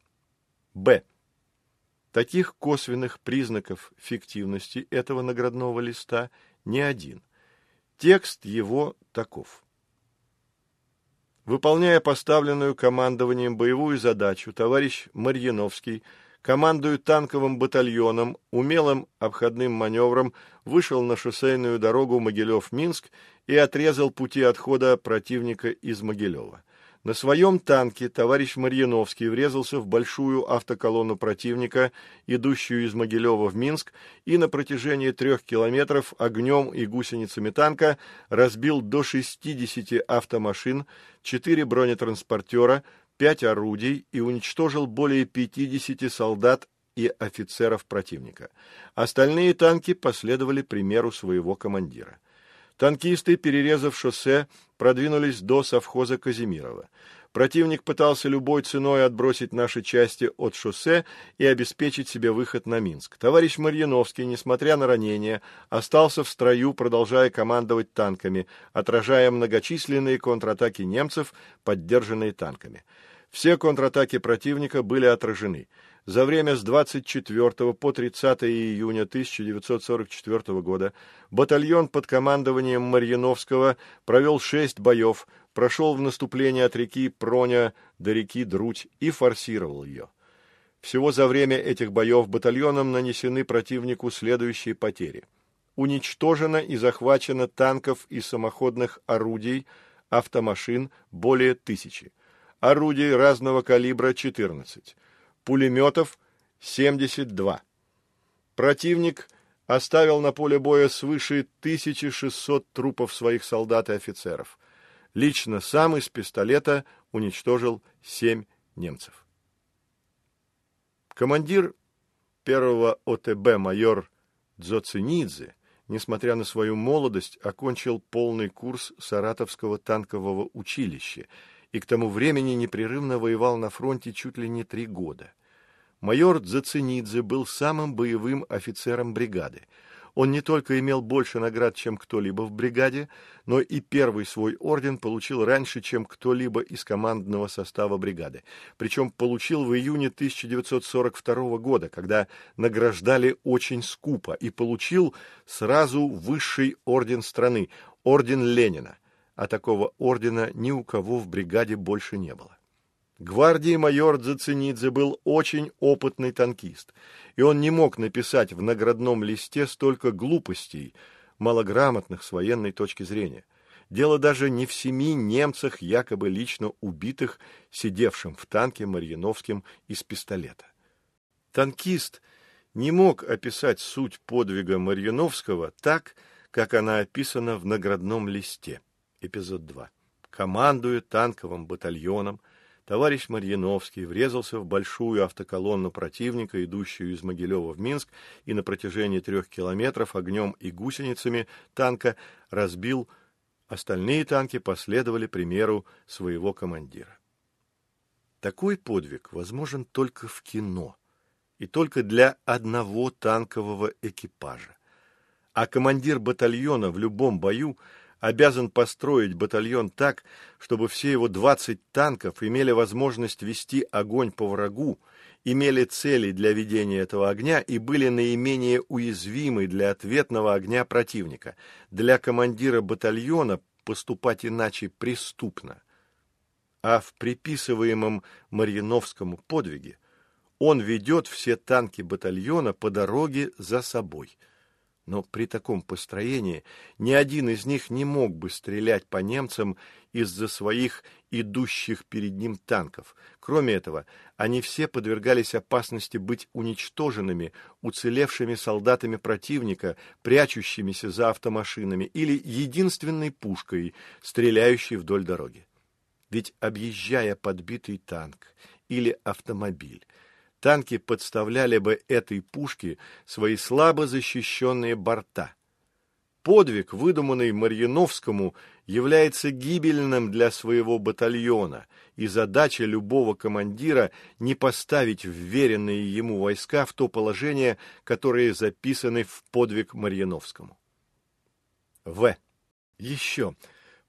Б. Таких косвенных признаков фиктивности этого наградного листа не один. Текст его таков. Выполняя поставленную командованием боевую задачу, товарищ Марьяновский – командуя танковым батальоном, умелым обходным маневром вышел на шоссейную дорогу Могилев-Минск и отрезал пути отхода противника из Могилева. На своем танке товарищ Марьяновский врезался в большую автоколонну противника, идущую из Могилева в Минск, и на протяжении трех километров огнем и гусеницами танка разбил до 60 автомашин, четыре бронетранспортера, пять орудий и уничтожил более 50 солдат и офицеров противника. Остальные танки последовали примеру своего командира. Танкисты, перерезав шоссе, продвинулись до совхоза Казимирова. Противник пытался любой ценой отбросить наши части от шоссе и обеспечить себе выход на Минск. Товарищ Марьяновский, несмотря на ранения, остался в строю, продолжая командовать танками, отражая многочисленные контратаки немцев, поддержанные танками. Все контратаки противника были отражены. За время с 24 по 30 июня 1944 года батальон под командованием Марьяновского провел шесть боев, прошел в наступление от реки Проня до реки Друдь и форсировал ее. Всего за время этих боев батальоном нанесены противнику следующие потери. Уничтожено и захвачено танков и самоходных орудий, автомашин более тысячи орудий разного калибра 14, пулеметов 72. Противник оставил на поле боя свыше 1600 трупов своих солдат и офицеров. Лично сам из пистолета уничтожил 7 немцев. Командир первого ОТБ майор Дзоцинидзе, несмотря на свою молодость, окончил полный курс Саратовского танкового училища и к тому времени непрерывно воевал на фронте чуть ли не три года. Майор Дзацинидзе был самым боевым офицером бригады. Он не только имел больше наград, чем кто-либо в бригаде, но и первый свой орден получил раньше, чем кто-либо из командного состава бригады. Причем получил в июне 1942 года, когда награждали очень скупо, и получил сразу высший орден страны – орден Ленина – а такого ордена ни у кого в бригаде больше не было. Гвардии майор Дзацинидзе был очень опытный танкист, и он не мог написать в наградном листе столько глупостей, малограмотных с военной точки зрения. Дело даже не в семи немцах, якобы лично убитых, сидевшим в танке Марьяновским из пистолета. Танкист не мог описать суть подвига Марьяновского так, как она описана в наградном листе эпизод 2. Командуя танковым батальоном, товарищ Марьяновский врезался в большую автоколонну противника, идущую из Могилева в Минск, и на протяжении трех километров огнем и гусеницами танка разбил Остальные танки последовали примеру своего командира. Такой подвиг возможен только в кино и только для одного танкового экипажа. А командир батальона в любом бою обязан построить батальон так, чтобы все его 20 танков имели возможность вести огонь по врагу, имели цели для ведения этого огня и были наименее уязвимы для ответного огня противника. Для командира батальона поступать иначе преступно. А в приписываемом Марьяновскому подвиге он ведет все танки батальона по дороге за собой – но при таком построении ни один из них не мог бы стрелять по немцам из-за своих идущих перед ним танков. Кроме этого, они все подвергались опасности быть уничтоженными уцелевшими солдатами противника, прячущимися за автомашинами или единственной пушкой, стреляющей вдоль дороги. Ведь объезжая подбитый танк или автомобиль, танки подставляли бы этой пушке свои слабо защищенные борта. Подвиг, выдуманный Марьяновскому, является гибельным для своего батальона, и задача любого командира не поставить вверенные ему войска в то положение, которое записаны в подвиг Марьяновскому. В. Еще.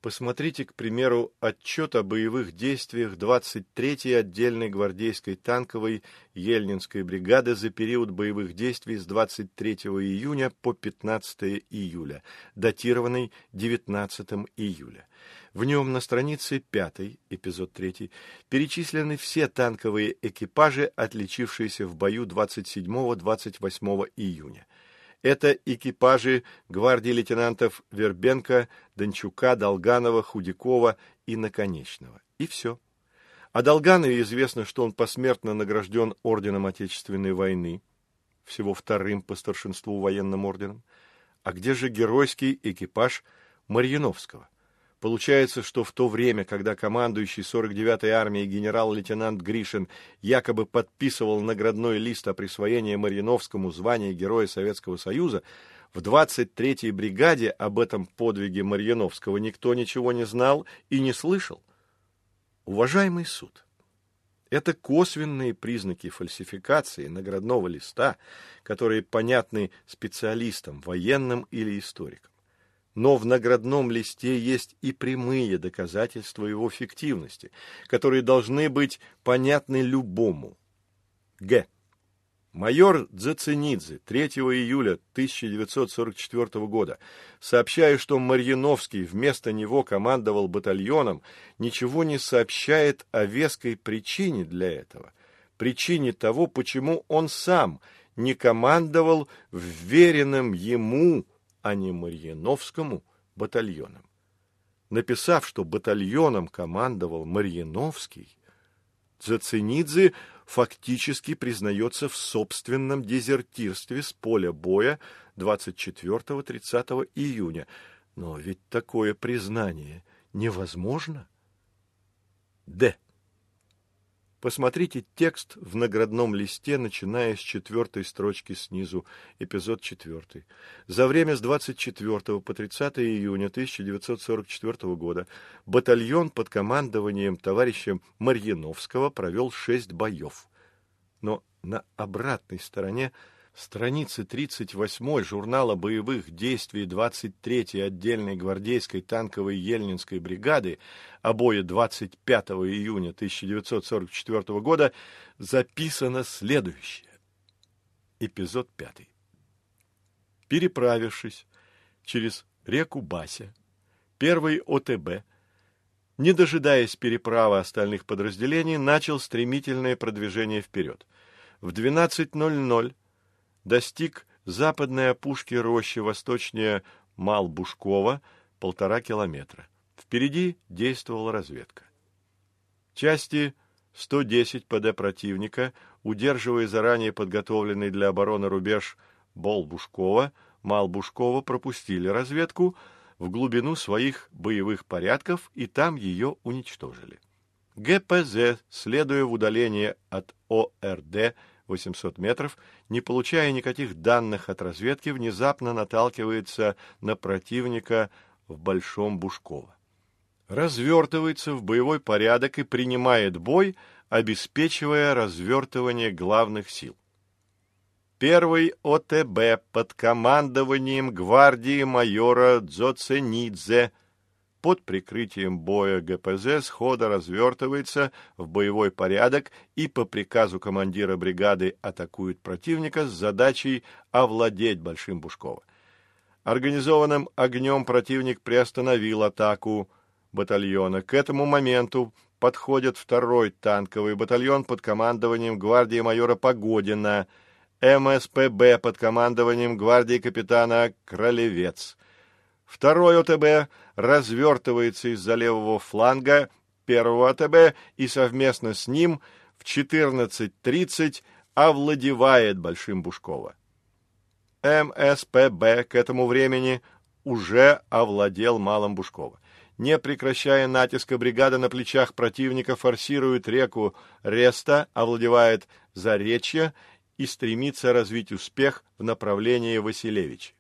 Посмотрите, к примеру, отчет о боевых действиях 23-й отдельной гвардейской танковой Ельнинской бригады за период боевых действий с 23 июня по 15 июля, датированный 19 июля. В нем на странице 5, эпизод 3, перечислены все танковые экипажи, отличившиеся в бою 27-28 июня. Это экипажи гвардии лейтенантов Вербенко, Дончука, Долганова, Худякова и Наконечного. И все. О Долганове известно, что он посмертно награжден Орденом Отечественной войны, всего вторым по старшинству военным орденом. А где же геройский экипаж Марьяновского? Получается, что в то время, когда командующий 49-й армией генерал-лейтенант Гришин якобы подписывал наградной лист о присвоении Марьяновскому звания Героя Советского Союза, в 23-й бригаде об этом подвиге Марьяновского никто ничего не знал и не слышал. Уважаемый суд, это косвенные признаки фальсификации наградного листа, которые понятны специалистам, военным или историкам но в наградном листе есть и прямые доказательства его фиктивности, которые должны быть понятны любому. Г. Майор Дзеценидзе 3 июля 1944 года, сообщая, что Марьяновский вместо него командовал батальоном, ничего не сообщает о веской причине для этого, причине того, почему он сам не командовал вверенным ему а не Марьяновскому батальоном. Написав, что батальоном командовал Марьяновский, Цецинидзе фактически признается в собственном дезертирстве с поля боя 24-30 июня. Но ведь такое признание невозможно. Д. Посмотрите текст в наградном листе, начиная с четвертой строчки снизу, эпизод четвертый. За время с 24 по 30 июня 1944 года батальон под командованием товарища Марьяновского провел шесть боев. Но на обратной стороне страницы 38 журнала боевых действий 23-й отдельной гвардейской танковой Ельнинской бригады обои 25 июня 1944 года записано следующее. Эпизод 5. Переправившись через реку Бася, первый ОТБ, не дожидаясь переправы остальных подразделений, начал стремительное продвижение вперед. В 12.00 достиг западной опушки рощи восточнее Малбушкова полтора километра. Впереди действовала разведка. Части 110 ПД противника, удерживая заранее подготовленный для обороны рубеж Болбушкова, Малбушкова, пропустили разведку в глубину своих боевых порядков и там ее уничтожили. ГПЗ, следуя в удалении от ОРД 800 метров, не получая никаких данных от разведки, внезапно наталкивается на противника в Большом Бушково. Развертывается в боевой порядок и принимает бой, обеспечивая развертывание главных сил. Первый ОТБ под командованием гвардии майора Дзоценидзе – под прикрытием боя ГПЗ схода развертывается в боевой порядок и по приказу командира бригады атакует противника с задачей овладеть Большим Бушково. Организованным огнем противник приостановил атаку батальона. К этому моменту подходит второй танковый батальон под командованием гвардии майора Погодина, МСПБ под командованием гвардии капитана Кролевец. Второй ОТБ развертывается из-за левого фланга первого АТБ и совместно с ним в 14.30 овладевает Большим Бушково. МСПБ к этому времени уже овладел Малым Бушково. Не прекращая натиска, бригада на плечах противника форсирует реку Реста, овладевает Заречье и стремится развить успех в направлении Василевича.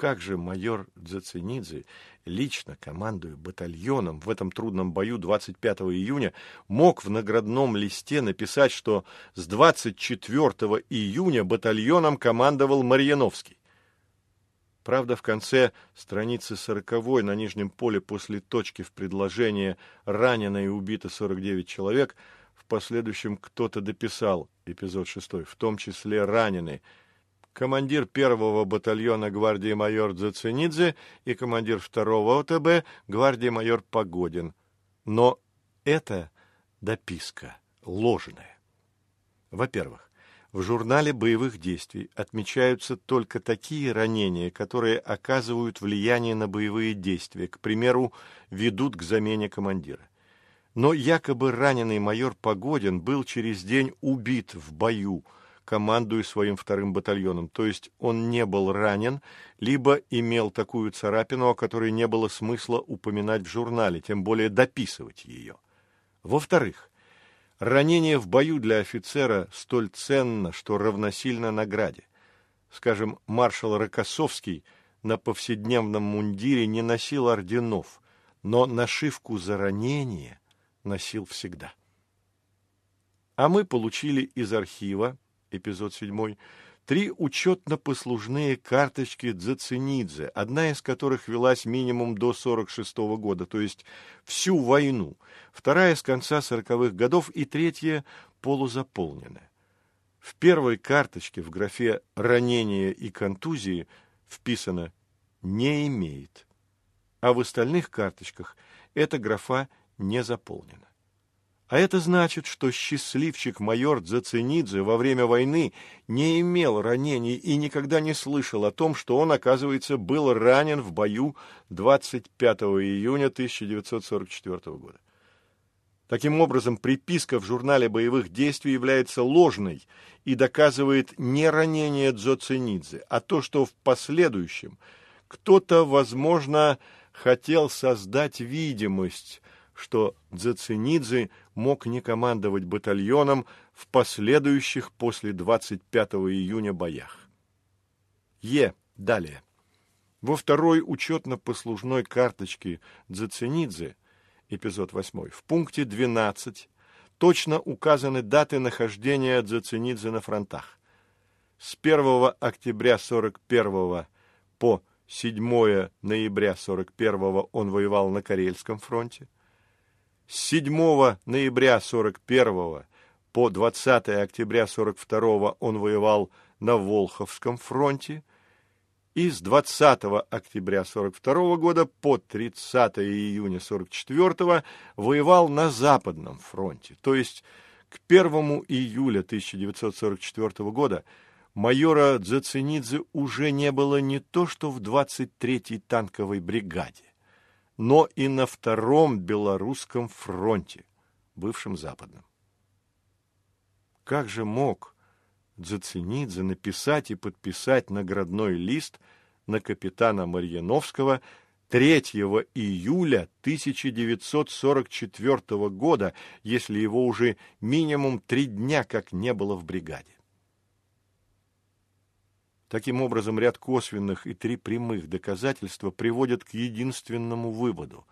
Как же майор Дзацинидзе, лично командуя батальоном в этом трудном бою 25 июня, мог в наградном листе написать, что с 24 июня батальоном командовал Марьяновский? Правда, в конце страницы сороковой на нижнем поле после точки в предложении «ранено и убито 49 человек» в последующем кто-то дописал, эпизод 6, в том числе раненый, командир первого батальона гвардии майор Дзаценидзе и командир второго ОТБ гвардии майор Погодин. Но это дописка ложная. Во-первых, в журнале боевых действий отмечаются только такие ранения, которые оказывают влияние на боевые действия, к примеру, ведут к замене командира. Но якобы раненый майор Погодин был через день убит в бою, командуя своим вторым батальоном, то есть он не был ранен, либо имел такую царапину, о которой не было смысла упоминать в журнале, тем более дописывать ее. Во-вторых, Ранение в бою для офицера столь ценно, что равносильно награде. Скажем, маршал Рокоссовский на повседневном мундире не носил орденов, но нашивку за ранение носил всегда. А мы получили из архива, эпизод 7, три учетно-послужные карточки Дзацинидзе, одна из которых велась минимум до 46 -го года, то есть всю войну, вторая с конца 40-х годов и третья полузаполненная. В первой карточке в графе «Ранение и контузии» вписано «не имеет», а в остальных карточках эта графа не заполнена. А это значит, что счастливчик майор Дзацинидзе во время войны не имел ранений и никогда не слышал о том, что он, оказывается, был ранен в бою 25 июня 1944 года. Таким образом, приписка в журнале боевых действий является ложной и доказывает не ранение Дзоцинидзе, а то, что в последующем кто-то, возможно, хотел создать видимость, что Дзацинидзе мог не командовать батальоном в последующих после 25 июня боях. Е. Далее. Во второй учетно-послужной карточке Дзацинидзе, эпизод 8, в пункте 12 точно указаны даты нахождения Дзацинидзе на фронтах. С 1 октября 41 по 7 ноября 41 он воевал на Карельском фронте, с 7 ноября 41 по 20 октября 42 он воевал на Волховском фронте, и с 20 октября 42 года по 30 июня 44 воевал на Западном фронте, то есть к 1 июля 1944 года майора Дзацинидзе уже не было не то что в 23-й танковой бригаде, но и на Втором Белорусском фронте, бывшем Западном. Как же мог Дзацинидзе написать и подписать наградной лист на капитана Марьяновского 3 июля 1944 года, если его уже минимум три дня как не было в бригаде? Таким образом, ряд косвенных и три прямых доказательства приводят к единственному выводу.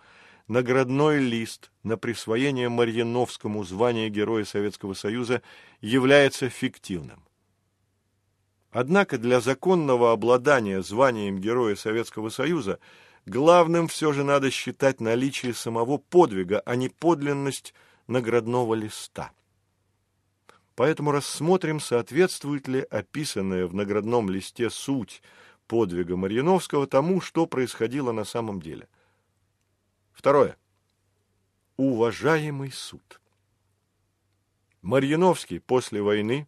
Наградной лист на присвоение Марьяновскому звания Героя Советского Союза является фиктивным. Однако для законного обладания званием Героя Советского Союза главным все же надо считать наличие самого подвига, а не подлинность наградного листа. Поэтому рассмотрим, соответствует ли описанная в наградном листе суть подвига Марьяновского тому, что происходило на самом деле. Второе. Уважаемый суд. Марьяновский после войны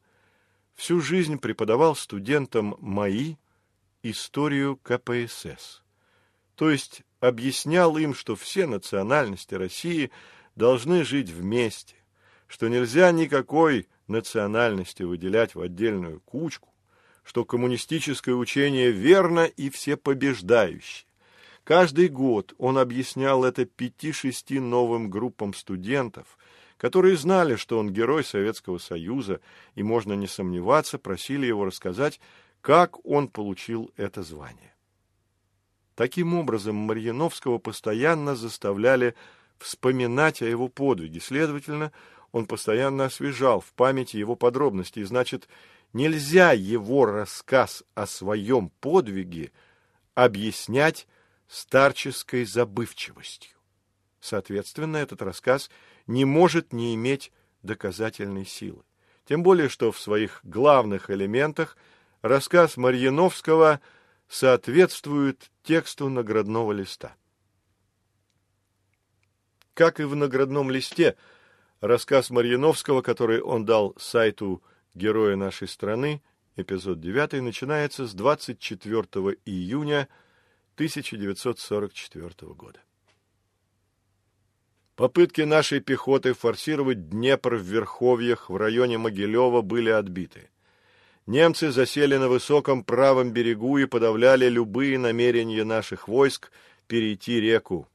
всю жизнь преподавал студентам МАИ историю КПСС, то есть объяснял им, что все национальности России должны жить вместе, что нельзя никакой национальности выделять в отдельную кучку, что коммунистическое учение верно и всепобеждающее. Каждый год он объяснял это пяти-шести новым группам студентов, которые знали, что он герой Советского Союза, и, можно не сомневаться, просили его рассказать, как он получил это звание. Таким образом, Марьяновского постоянно заставляли вспоминать о его подвиге. Следовательно, он постоянно освежал в памяти его подробности, и значит, нельзя его рассказ о своем подвиге объяснять старческой забывчивостью. Соответственно, этот рассказ не может не иметь доказательной силы. Тем более, что в своих главных элементах рассказ Марьяновского соответствует тексту наградного листа. Как и в наградном листе, рассказ Марьяновского, который он дал сайту «Герои нашей страны», эпизод 9, начинается с 24 июня 1944 года. Попытки нашей пехоты форсировать Днепр в Верховьях в районе Могилева были отбиты. Немцы засели на высоком правом берегу и подавляли любые намерения наших войск перейти реку.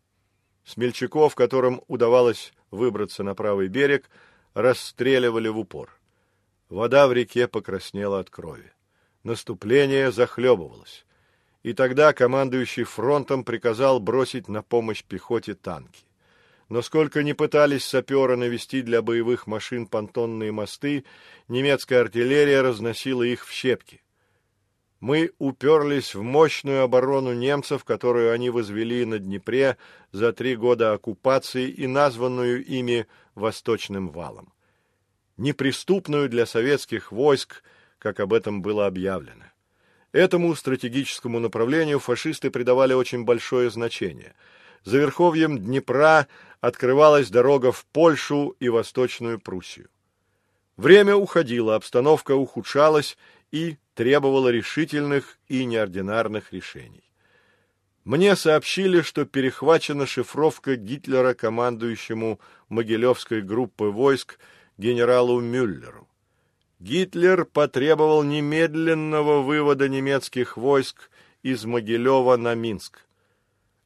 Смельчаков, которым удавалось выбраться на правый берег, расстреливали в упор. Вода в реке покраснела от крови. Наступление захлебывалось. И тогда командующий фронтом приказал бросить на помощь пехоте танки. Но сколько ни пытались саперы навести для боевых машин понтонные мосты, немецкая артиллерия разносила их в щепки. Мы уперлись в мощную оборону немцев, которую они возвели на Днепре за три года оккупации и названную ими Восточным валом. Неприступную для советских войск, как об этом было объявлено. Этому стратегическому направлению фашисты придавали очень большое значение. За верховьем Днепра открывалась дорога в Польшу и Восточную Пруссию. Время уходило, обстановка ухудшалась, и требовала решительных и неординарных решений. Мне сообщили, что перехвачена шифровка Гитлера командующему Могилевской группой войск генералу Мюллеру. Гитлер потребовал немедленного вывода немецких войск из Могилева на Минск.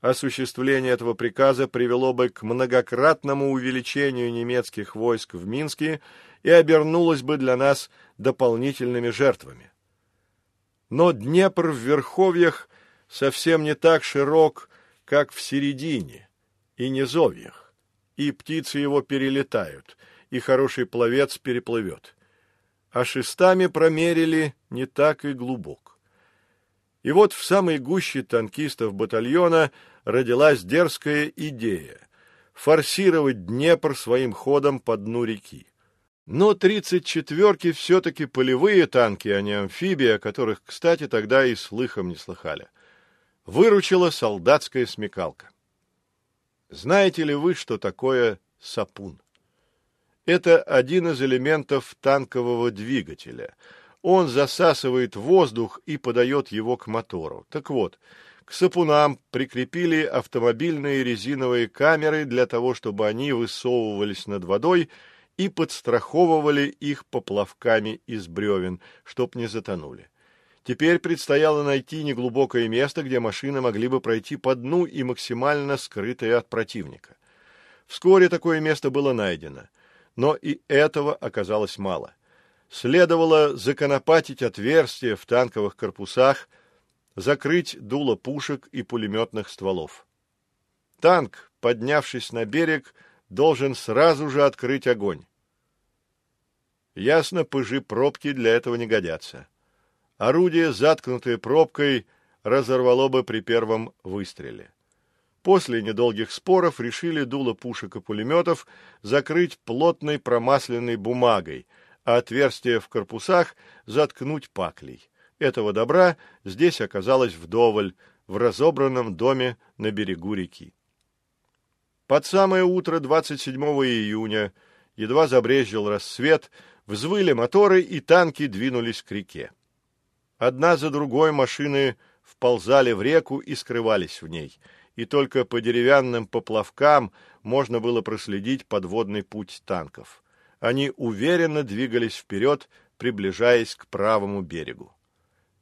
Осуществление этого приказа привело бы к многократному увеличению немецких войск в Минске и обернулось бы для нас дополнительными жертвами. Но Днепр в Верховьях совсем не так широк, как в середине и низовьях, и птицы его перелетают, и хороший пловец переплывет. А шестами промерили не так и глубок. И вот в самой гуще танкистов батальона родилась дерзкая идея — форсировать Днепр своим ходом по дну реки. Но 34-ки все-таки полевые танки, а не амфибии, о которых, кстати, тогда и слыхом не слыхали. Выручила солдатская смекалка. Знаете ли вы, что такое сапун? Это один из элементов танкового двигателя. Он засасывает воздух и подает его к мотору. Так вот, к сапунам прикрепили автомобильные резиновые камеры для того, чтобы они высовывались над водой и подстраховывали их поплавками из бревен, чтоб не затонули. Теперь предстояло найти неглубокое место, где машины могли бы пройти по дну и максимально скрытое от противника. Вскоре такое место было найдено, но и этого оказалось мало. Следовало законопатить отверстия в танковых корпусах, закрыть дуло пушек и пулеметных стволов. Танк, поднявшись на берег, должен сразу же открыть огонь. Ясно, пыжи пробки для этого не годятся. Орудие, заткнутое пробкой, разорвало бы при первом выстреле. После недолгих споров решили дуло пушек и пулеметов закрыть плотной промасленной бумагой, а отверстия в корпусах заткнуть паклей. Этого добра здесь оказалось вдоволь, в разобранном доме на берегу реки. Под самое утро 27 июня едва забрезжил рассвет, Взвыли моторы, и танки двинулись к реке. Одна за другой машины вползали в реку и скрывались в ней, и только по деревянным поплавкам можно было проследить подводный путь танков. Они уверенно двигались вперед, приближаясь к правому берегу.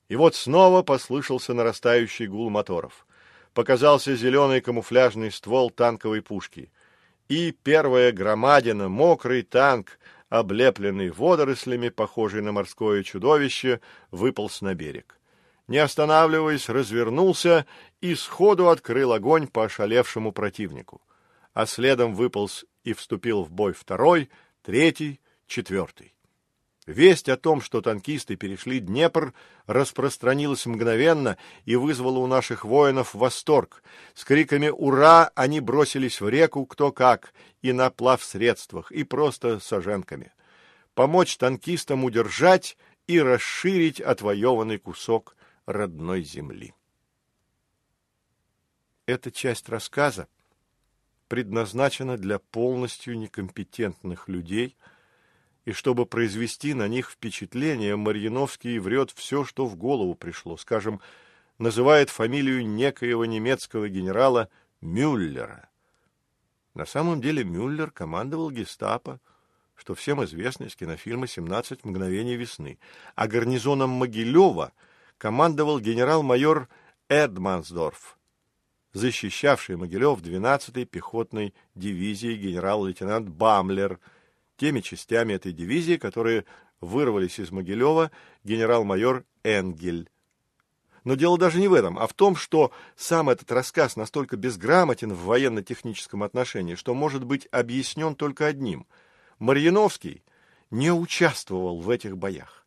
И вот снова послышался нарастающий гул моторов. Показался зеленый камуфляжный ствол танковой пушки. И первая громадина, мокрый танк, облепленный водорослями, похожий на морское чудовище, выполз на берег. Не останавливаясь, развернулся и сходу открыл огонь по ошалевшему противнику. А следом выполз и вступил в бой второй, третий, четвертый. Весть о том, что танкисты перешли Днепр, распространилась мгновенно и вызвала у наших воинов восторг. С криками «Ура!» они бросились в реку кто как, и на плавсредствах, и просто саженками. Помочь танкистам удержать и расширить отвоеванный кусок родной земли. Эта часть рассказа предназначена для полностью некомпетентных людей – и чтобы произвести на них впечатление, Марьяновский врет все, что в голову пришло. Скажем, называет фамилию некоего немецкого генерала Мюллера. На самом деле Мюллер командовал гестапо, что всем известно из кинофильма «17 мгновений весны», а гарнизоном Могилева командовал генерал-майор Эдмансдорф, защищавший Могилев 12-й пехотной дивизии генерал-лейтенант Бамлер – теми частями этой дивизии, которые вырвались из Могилева генерал-майор Энгель. Но дело даже не в этом, а в том, что сам этот рассказ настолько безграмотен в военно-техническом отношении, что может быть объяснен только одним. Марьяновский не участвовал в этих боях.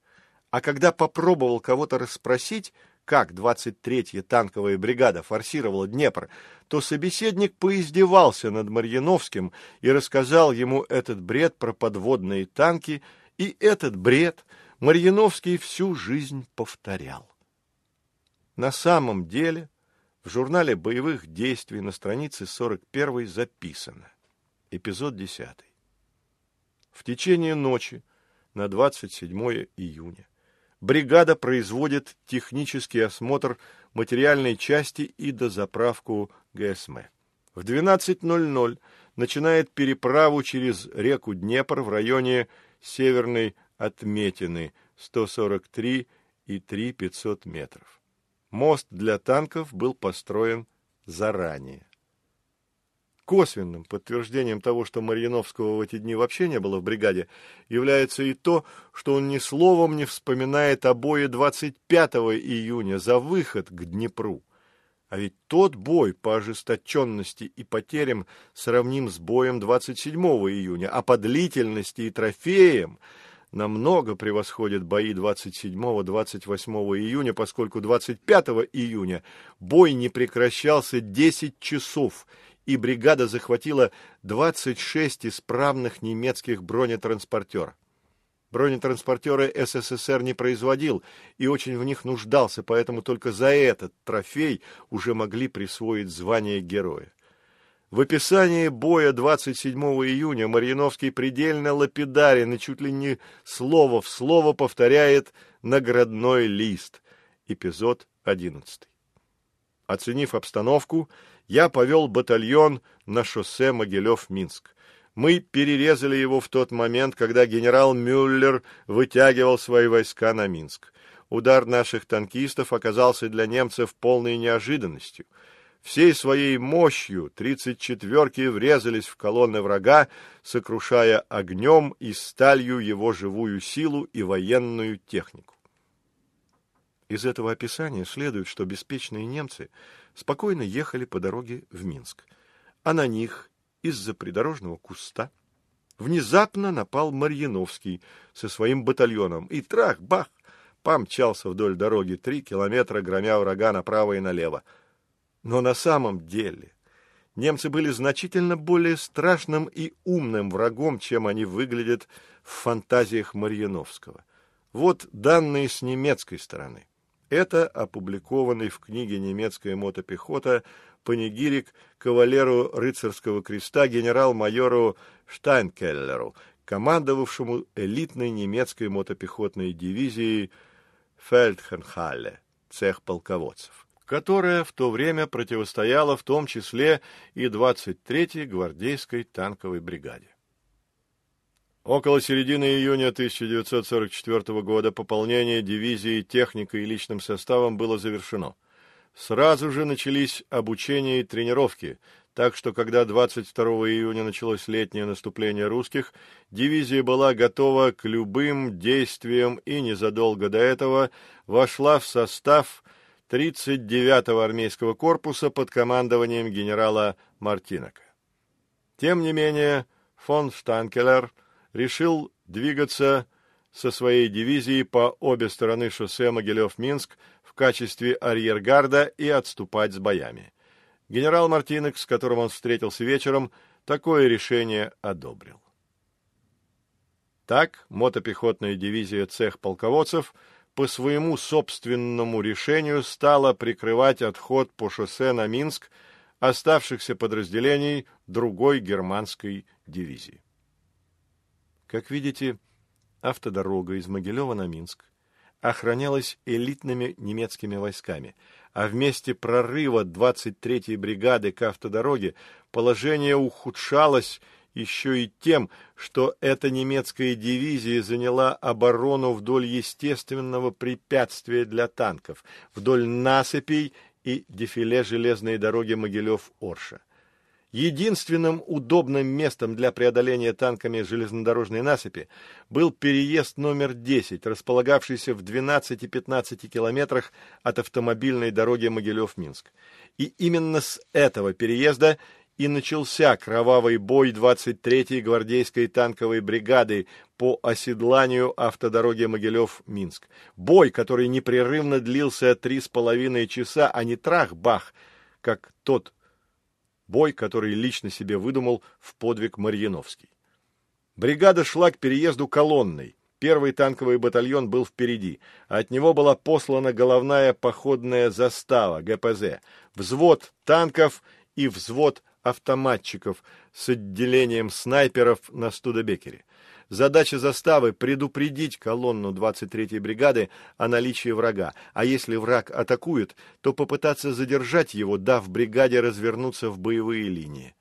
А когда попробовал кого-то расспросить, как 23-я танковая бригада форсировала Днепр, то собеседник поиздевался над Марьяновским и рассказал ему этот бред про подводные танки, и этот бред Марьяновский всю жизнь повторял. На самом деле в журнале боевых действий на странице 41 записано. Эпизод 10. В течение ночи на 27 июня бригада производит технический осмотр материальной части и дозаправку ГСМ. В 12.00 начинает переправу через реку Днепр в районе Северной Отметины 143 и 3 500 метров. Мост для танков был построен заранее. Косвенным подтверждением того, что Марьяновского в эти дни вообще не было в бригаде, является и то, что он ни словом не вспоминает о бое 25 июня за выход к Днепру. А ведь тот бой по ожесточенности и потерям сравним с боем 27 июня, а по длительности и трофеям намного превосходит бои 27-28 июня, поскольку 25 июня бой не прекращался 10 часов – и бригада захватила 26 исправных немецких бронетранспортеров. Бронетранспортеры СССР не производил и очень в них нуждался, поэтому только за этот трофей уже могли присвоить звание героя. В описании боя 27 июня Марьяновский предельно лапидарен и чуть ли не слово в слово повторяет «наградной лист». Эпизод 11. Оценив обстановку, я повел батальон на шоссе Могилев-Минск. Мы перерезали его в тот момент, когда генерал Мюллер вытягивал свои войска на Минск. Удар наших танкистов оказался для немцев полной неожиданностью. Всей своей мощью 34-ки врезались в колонны врага, сокрушая огнем и сталью его живую силу и военную технику. Из этого описания следует, что беспечные немцы спокойно ехали по дороге в Минск, а на них из-за придорожного куста внезапно напал Марьяновский со своим батальоном и трах-бах помчался вдоль дороги три километра, громя врага направо и налево. Но на самом деле немцы были значительно более страшным и умным врагом, чем они выглядят в фантазиях Марьяновского. Вот данные с немецкой стороны. Это опубликованный в книге «Немецкая мотопехота» панигирик кавалеру рыцарского креста генерал-майору Штайнкеллеру, командовавшему элитной немецкой мотопехотной дивизией Фельдхенхалле, цех полководцев, которая в то время противостояла в том числе и 23-й гвардейской танковой бригаде. Около середины июня 1944 года пополнение дивизии техникой и личным составом было завершено. Сразу же начались обучение и тренировки, так что когда 22 июня началось летнее наступление русских, дивизия была готова к любым действиям и незадолго до этого вошла в состав 39-го армейского корпуса под командованием генерала Мартинока. Тем не менее, фон Штанкелер решил двигаться со своей дивизией по обе стороны шоссе Могилев-Минск в качестве арьергарда и отступать с боями. Генерал Мартинок, с которым он встретился вечером, такое решение одобрил. Так, мотопехотная дивизия цех полководцев по своему собственному решению стала прикрывать отход по шоссе на Минск оставшихся подразделений другой германской дивизии. Как видите, автодорога из Могилева на Минск охранялась элитными немецкими войсками, а вместе прорыва 23-й бригады к автодороге положение ухудшалось еще и тем, что эта немецкая дивизия заняла оборону вдоль естественного препятствия для танков, вдоль насыпей и дефиле железной дороги Могилев-Орша. Единственным удобным местом для преодоления танками железнодорожной насыпи был переезд номер 10, располагавшийся в 12-15 километрах от автомобильной дороги Могилев-Минск. И именно с этого переезда и начался кровавый бой 23-й гвардейской танковой бригады по оседланию автодороги Могилев-Минск. Бой, который непрерывно длился три с половиной часа, а не трах-бах, как тот бой, который лично себе выдумал в подвиг Марьяновский. Бригада шла к переезду колонной. Первый танковый батальон был впереди, от него была послана головная походная застава ГПЗ, взвод танков и взвод автоматчиков с отделением снайперов на Студебекере. Задача заставы – предупредить колонну 23-й бригады о наличии врага, а если враг атакует, то попытаться задержать его, дав бригаде развернуться в боевые линии.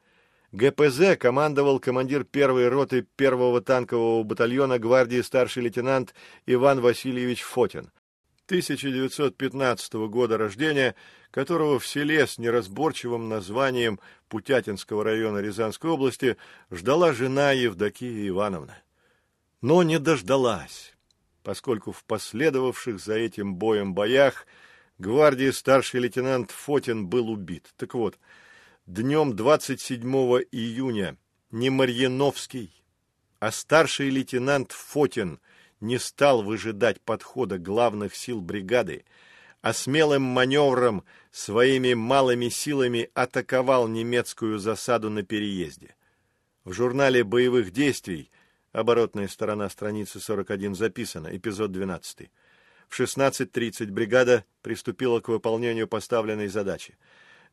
ГПЗ командовал командир первой роты первого танкового батальона гвардии старший лейтенант Иван Васильевич Фотин. 1915 года рождения, которого в селе с неразборчивым названием Путятинского района Рязанской области ждала жена Евдокия Ивановна но не дождалась, поскольку в последовавших за этим боем боях гвардии старший лейтенант Фотин был убит. Так вот, днем 27 июня не Марьяновский, а старший лейтенант Фотин не стал выжидать подхода главных сил бригады, а смелым маневром своими малыми силами атаковал немецкую засаду на переезде. В журнале боевых действий Оборотная сторона страницы 41 записана, эпизод 12. В 16.30 бригада приступила к выполнению поставленной задачи.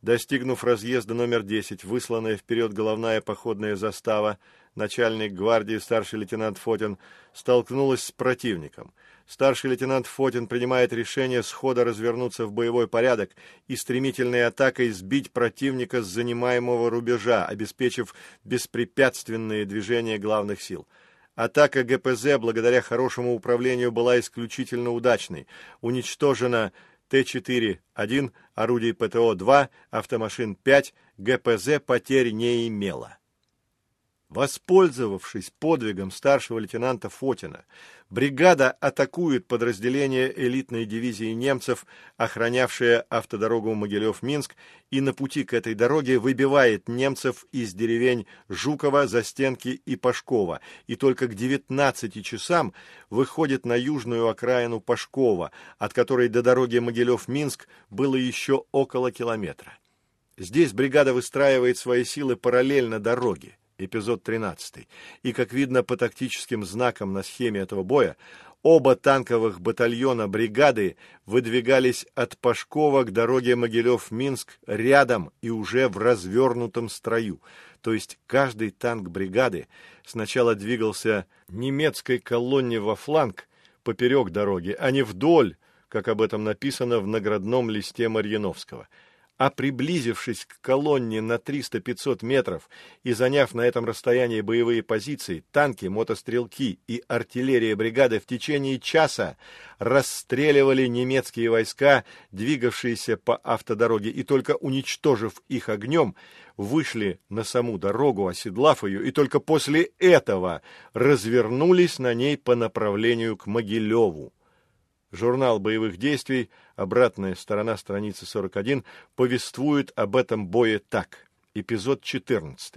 Достигнув разъезда номер 10, высланная вперед головная походная застава, начальник гвардии старший лейтенант Фотин столкнулась с противником. Старший лейтенант Фотин принимает решение схода развернуться в боевой порядок и стремительной атакой сбить противника с занимаемого рубежа, обеспечив беспрепятственные движения главных сил. Атака ГПЗ, благодаря хорошему управлению, была исключительно удачной. Уничтожено Т-4-1, орудий ПТО-2, автомашин 5, ГПЗ потерь не имело. Воспользовавшись подвигом старшего лейтенанта Фотина, бригада атакует подразделение элитной дивизии немцев, охранявшее автодорогу Могилев-Минск, и на пути к этой дороге выбивает немцев из деревень Жукова, Застенки и Пашкова, и только к 19 часам выходит на южную окраину Пашкова, от которой до дороги Могилев-Минск было еще около километра. Здесь бригада выстраивает свои силы параллельно дороге эпизод 13. И, как видно по тактическим знакам на схеме этого боя, оба танковых батальона бригады выдвигались от Пашкова к дороге Могилев-Минск рядом и уже в развернутом строю. То есть каждый танк бригады сначала двигался немецкой колонне во фланг поперек дороги, а не вдоль, как об этом написано в наградном листе Марьяновского – а приблизившись к колонне на 300-500 метров и заняв на этом расстоянии боевые позиции, танки, мотострелки и артиллерия бригады в течение часа расстреливали немецкие войска, двигавшиеся по автодороге, и только уничтожив их огнем, вышли на саму дорогу, оседлав ее, и только после этого развернулись на ней по направлению к Могилеву. Журнал боевых действий, обратная сторона страницы 41, повествует об этом бое так. Эпизод 14.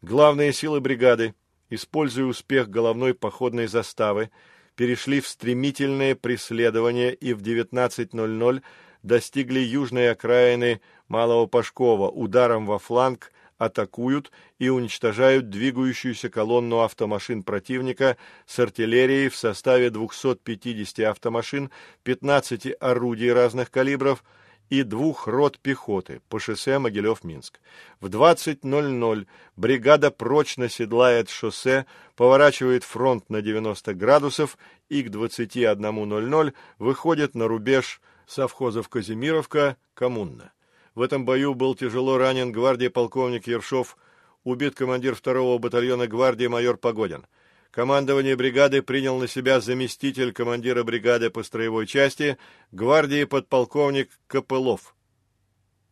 Главные силы бригады, используя успех головной походной заставы, перешли в стремительное преследование и в 19.00 достигли южной окраины Малого Пашкова ударом во фланг атакуют и уничтожают двигающуюся колонну автомашин противника с артиллерией в составе 250 автомашин, 15 орудий разных калибров и двух рот пехоты по шоссе Могилев-Минск. В 20.00 бригада прочно седлает шоссе, поворачивает фронт на 90 градусов и к 21.00 выходит на рубеж совхозов Казимировка, Коммунна. В этом бою был тяжело ранен гвардии полковник Ершов, убит командир второго батальона гвардии майор Погодин. Командование бригады принял на себя заместитель командира бригады по строевой части гвардии подполковник Копылов.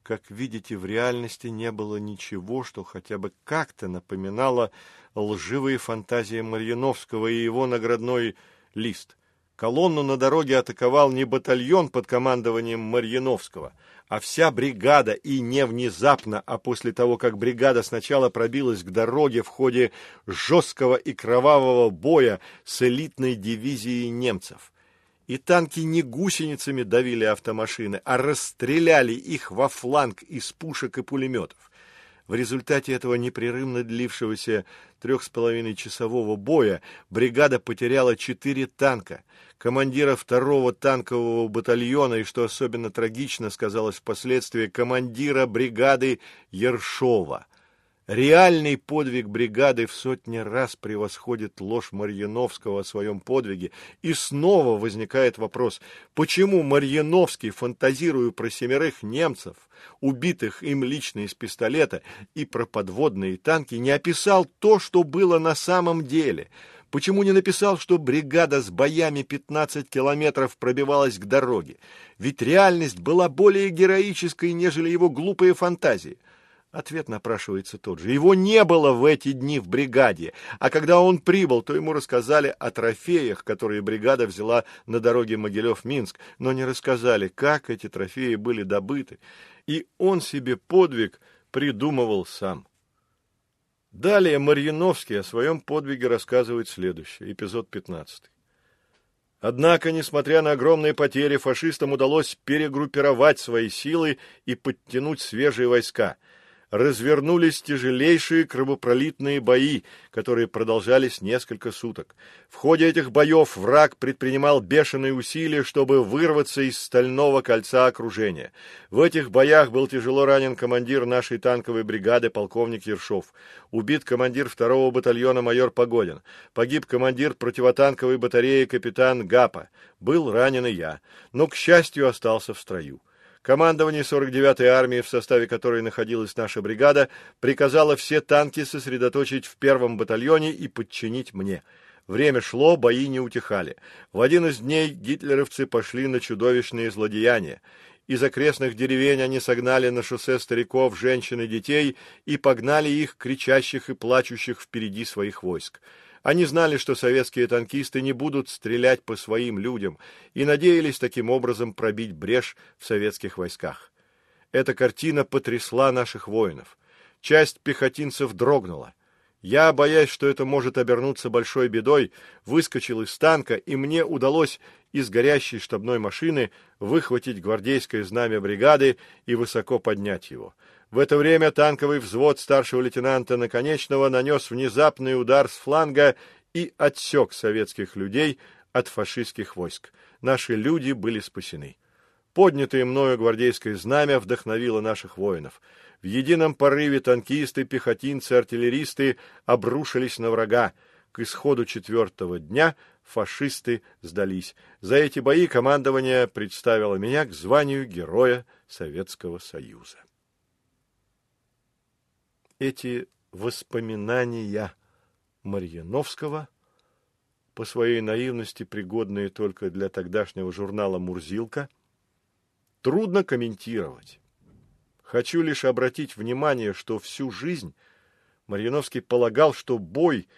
Как видите, в реальности не было ничего, что хотя бы как-то напоминало лживые фантазии Марьяновского и его наградной лист. Колонну на дороге атаковал не батальон под командованием Марьяновского, а вся бригада, и не внезапно, а после того, как бригада сначала пробилась к дороге в ходе жесткого и кровавого боя с элитной дивизией немцев. И танки не гусеницами давили автомашины, а расстреляли их во фланг из пушек и пулеметов. В результате этого непрерывно длившегося трех с половиной часового боя бригада потеряла четыре танка, командира второго танкового батальона и, что особенно трагично сказалось впоследствии, командира бригады Ершова. Реальный подвиг бригады в сотни раз превосходит ложь Марьяновского о своем подвиге, и снова возникает вопрос, почему Марьяновский, фантазируя про семерых немцев, убитых им лично из пистолета, и про подводные танки, не описал то, что было на самом деле – Почему не написал, что бригада с боями 15 километров пробивалась к дороге? Ведь реальность была более героической, нежели его глупые фантазии. Ответ напрашивается тот же. Его не было в эти дни в бригаде, а когда он прибыл, то ему рассказали о трофеях, которые бригада взяла на дороге Могилев-Минск, но не рассказали, как эти трофеи были добыты. И он себе подвиг придумывал сам. Далее Марьяновский о своем подвиге рассказывает следующее, эпизод 15. Однако, несмотря на огромные потери, фашистам удалось перегруппировать свои силы и подтянуть свежие войска – развернулись тяжелейшие кровопролитные бои, которые продолжались несколько суток. В ходе этих боев враг предпринимал бешеные усилия, чтобы вырваться из стального кольца окружения. В этих боях был тяжело ранен командир нашей танковой бригады полковник Ершов. Убит командир второго батальона майор Погодин. Погиб командир противотанковой батареи капитан Гапа. Был ранен и я, но, к счастью, остался в строю. Командование 49-й армии, в составе которой находилась наша бригада, приказало все танки сосредоточить в первом батальоне и подчинить мне. Время шло, бои не утихали. В один из дней гитлеровцы пошли на чудовищные злодеяния. Из окрестных деревень они согнали на шоссе стариков, женщин и детей и погнали их, кричащих и плачущих впереди своих войск. Они знали, что советские танкисты не будут стрелять по своим людям и надеялись таким образом пробить брешь в советских войсках. Эта картина потрясла наших воинов. Часть пехотинцев дрогнула. Я, боясь, что это может обернуться большой бедой, выскочил из танка, и мне удалось из горящей штабной машины выхватить гвардейское знамя бригады и высоко поднять его. В это время танковый взвод старшего лейтенанта Наконечного нанес внезапный удар с фланга и отсек советских людей от фашистских войск. Наши люди были спасены. Поднятое мною гвардейское знамя вдохновило наших воинов. В едином порыве танкисты, пехотинцы, артиллеристы обрушились на врага. К исходу четвертого дня фашисты сдались. За эти бои командование представило меня к званию Героя Советского Союза. Эти воспоминания Марьяновского, по своей наивности пригодные только для тогдашнего журнала «Мурзилка», трудно комментировать. Хочу лишь обратить внимание, что всю жизнь Марьяновский полагал, что бой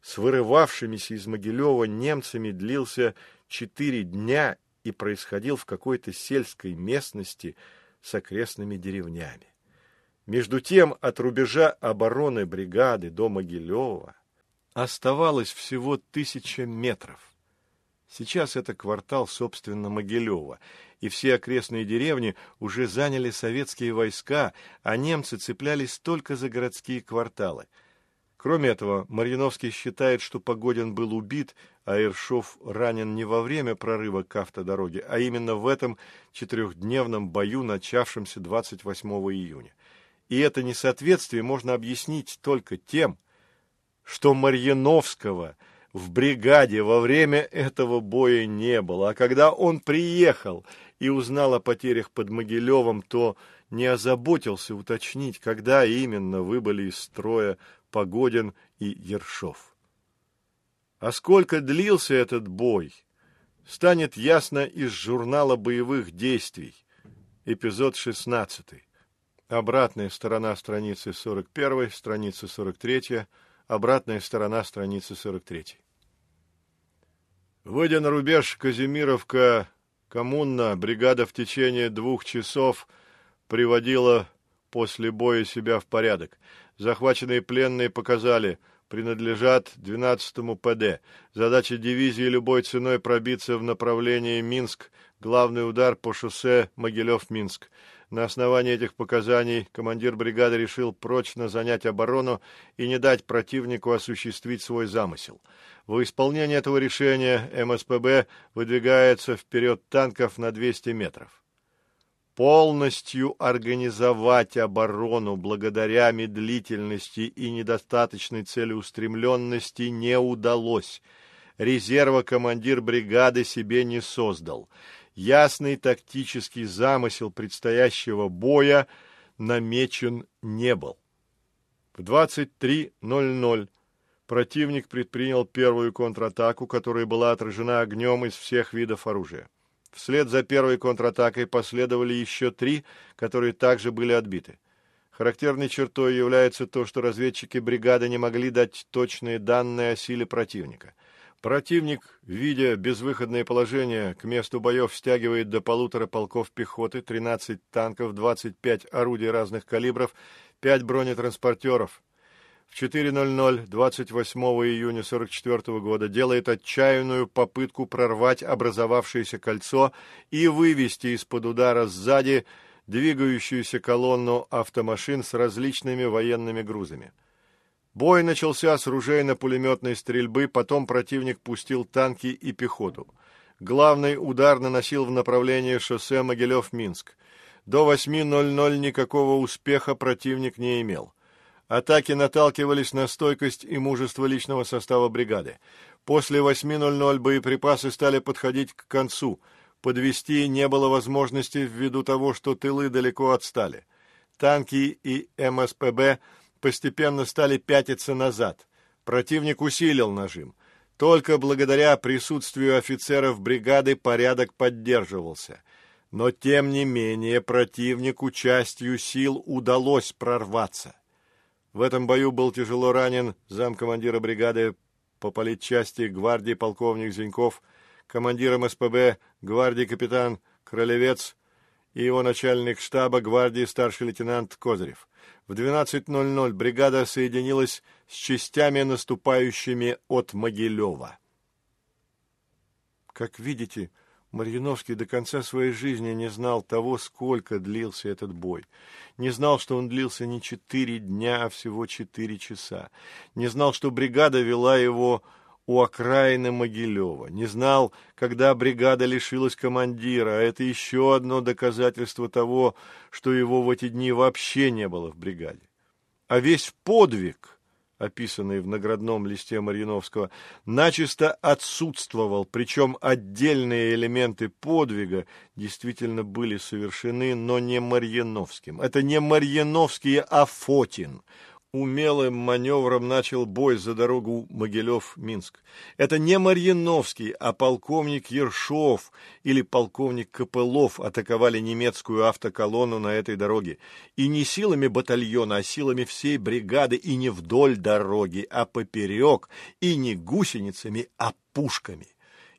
с вырывавшимися из Могилева немцами длился четыре дня и происходил в какой-то сельской местности с окрестными деревнями. Между тем, от рубежа обороны бригады до Могилева оставалось всего тысяча метров. Сейчас это квартал, собственно, Могилева, и все окрестные деревни уже заняли советские войска, а немцы цеплялись только за городские кварталы. Кроме этого, Марьяновский считает, что Погодин был убит, а Иршов ранен не во время прорыва к автодороге, а именно в этом четырехдневном бою, начавшемся 28 июня. И это несоответствие можно объяснить только тем, что Марьяновского в бригаде во время этого боя не было, а когда он приехал и узнал о потерях под Могилевом, то не озаботился уточнить, когда именно выбыли из строя Погодин и Ершов. А сколько длился этот бой, станет ясно из журнала боевых действий, эпизод 16. Обратная сторона страницы 41, страница 43, обратная сторона страницы 43. Выйдя на рубеж Казимировка, коммуна, бригада в течение двух часов приводила после боя себя в порядок. Захваченные пленные показали, принадлежат 12-му ПД. Задача дивизии любой ценой пробиться в направлении Минск, главный удар по шоссе Могилев-Минск. На основании этих показаний командир бригады решил прочно занять оборону и не дать противнику осуществить свой замысел. В исполнение этого решения МСПБ выдвигается вперед танков на 200 метров. Полностью организовать оборону благодаря медлительности и недостаточной целеустремленности не удалось. Резерва командир бригады себе не создал – ясный тактический замысел предстоящего боя намечен не был. В 23.00 противник предпринял первую контратаку, которая была отражена огнем из всех видов оружия. Вслед за первой контратакой последовали еще три, которые также были отбиты. Характерной чертой является то, что разведчики бригады не могли дать точные данные о силе противника. Противник, видя безвыходное положение, к месту боев стягивает до полутора полков пехоты, 13 танков, 25 орудий разных калибров, 5 бронетранспортеров. В 4.00 28 июня 1944 года делает отчаянную попытку прорвать образовавшееся кольцо и вывести из-под удара сзади двигающуюся колонну автомашин с различными военными грузами. Бой начался с ружейно-пулеметной стрельбы, потом противник пустил танки и пехоту. Главный удар наносил в направлении шоссе Могилев-Минск. До 8.00 никакого успеха противник не имел. Атаки наталкивались на стойкость и мужество личного состава бригады. После 8.00 боеприпасы стали подходить к концу. Подвести не было возможности ввиду того, что тылы далеко отстали. Танки и МСПБ – постепенно стали пятиться назад. Противник усилил нажим. Только благодаря присутствию офицеров бригады порядок поддерживался. Но, тем не менее, противнику частью сил удалось прорваться. В этом бою был тяжело ранен замкомандира бригады по политчасти гвардии полковник Зиньков, командиром СПБ гвардии капитан Кролевец и его начальник штаба гвардии старший лейтенант Козырев. В 12.00 бригада соединилась с частями, наступающими от Могилева. Как видите, Марьяновский до конца своей жизни не знал того, сколько длился этот бой. Не знал, что он длился не четыре дня, а всего четыре часа. Не знал, что бригада вела его у окраины Могилева. Не знал, когда бригада лишилась командира, а это еще одно доказательство того, что его в эти дни вообще не было в бригаде. А весь подвиг описанный в наградном листе Марьяновского, начисто отсутствовал, причем отдельные элементы подвига действительно были совершены, но не Марьяновским. Это не Марьяновский, а Фотин – умелым маневром начал бой за дорогу Могилев-Минск. Это не Марьяновский, а полковник Ершов или полковник Копылов атаковали немецкую автоколонну на этой дороге. И не силами батальона, а силами всей бригады, и не вдоль дороги, а поперек, и не гусеницами, а пушками.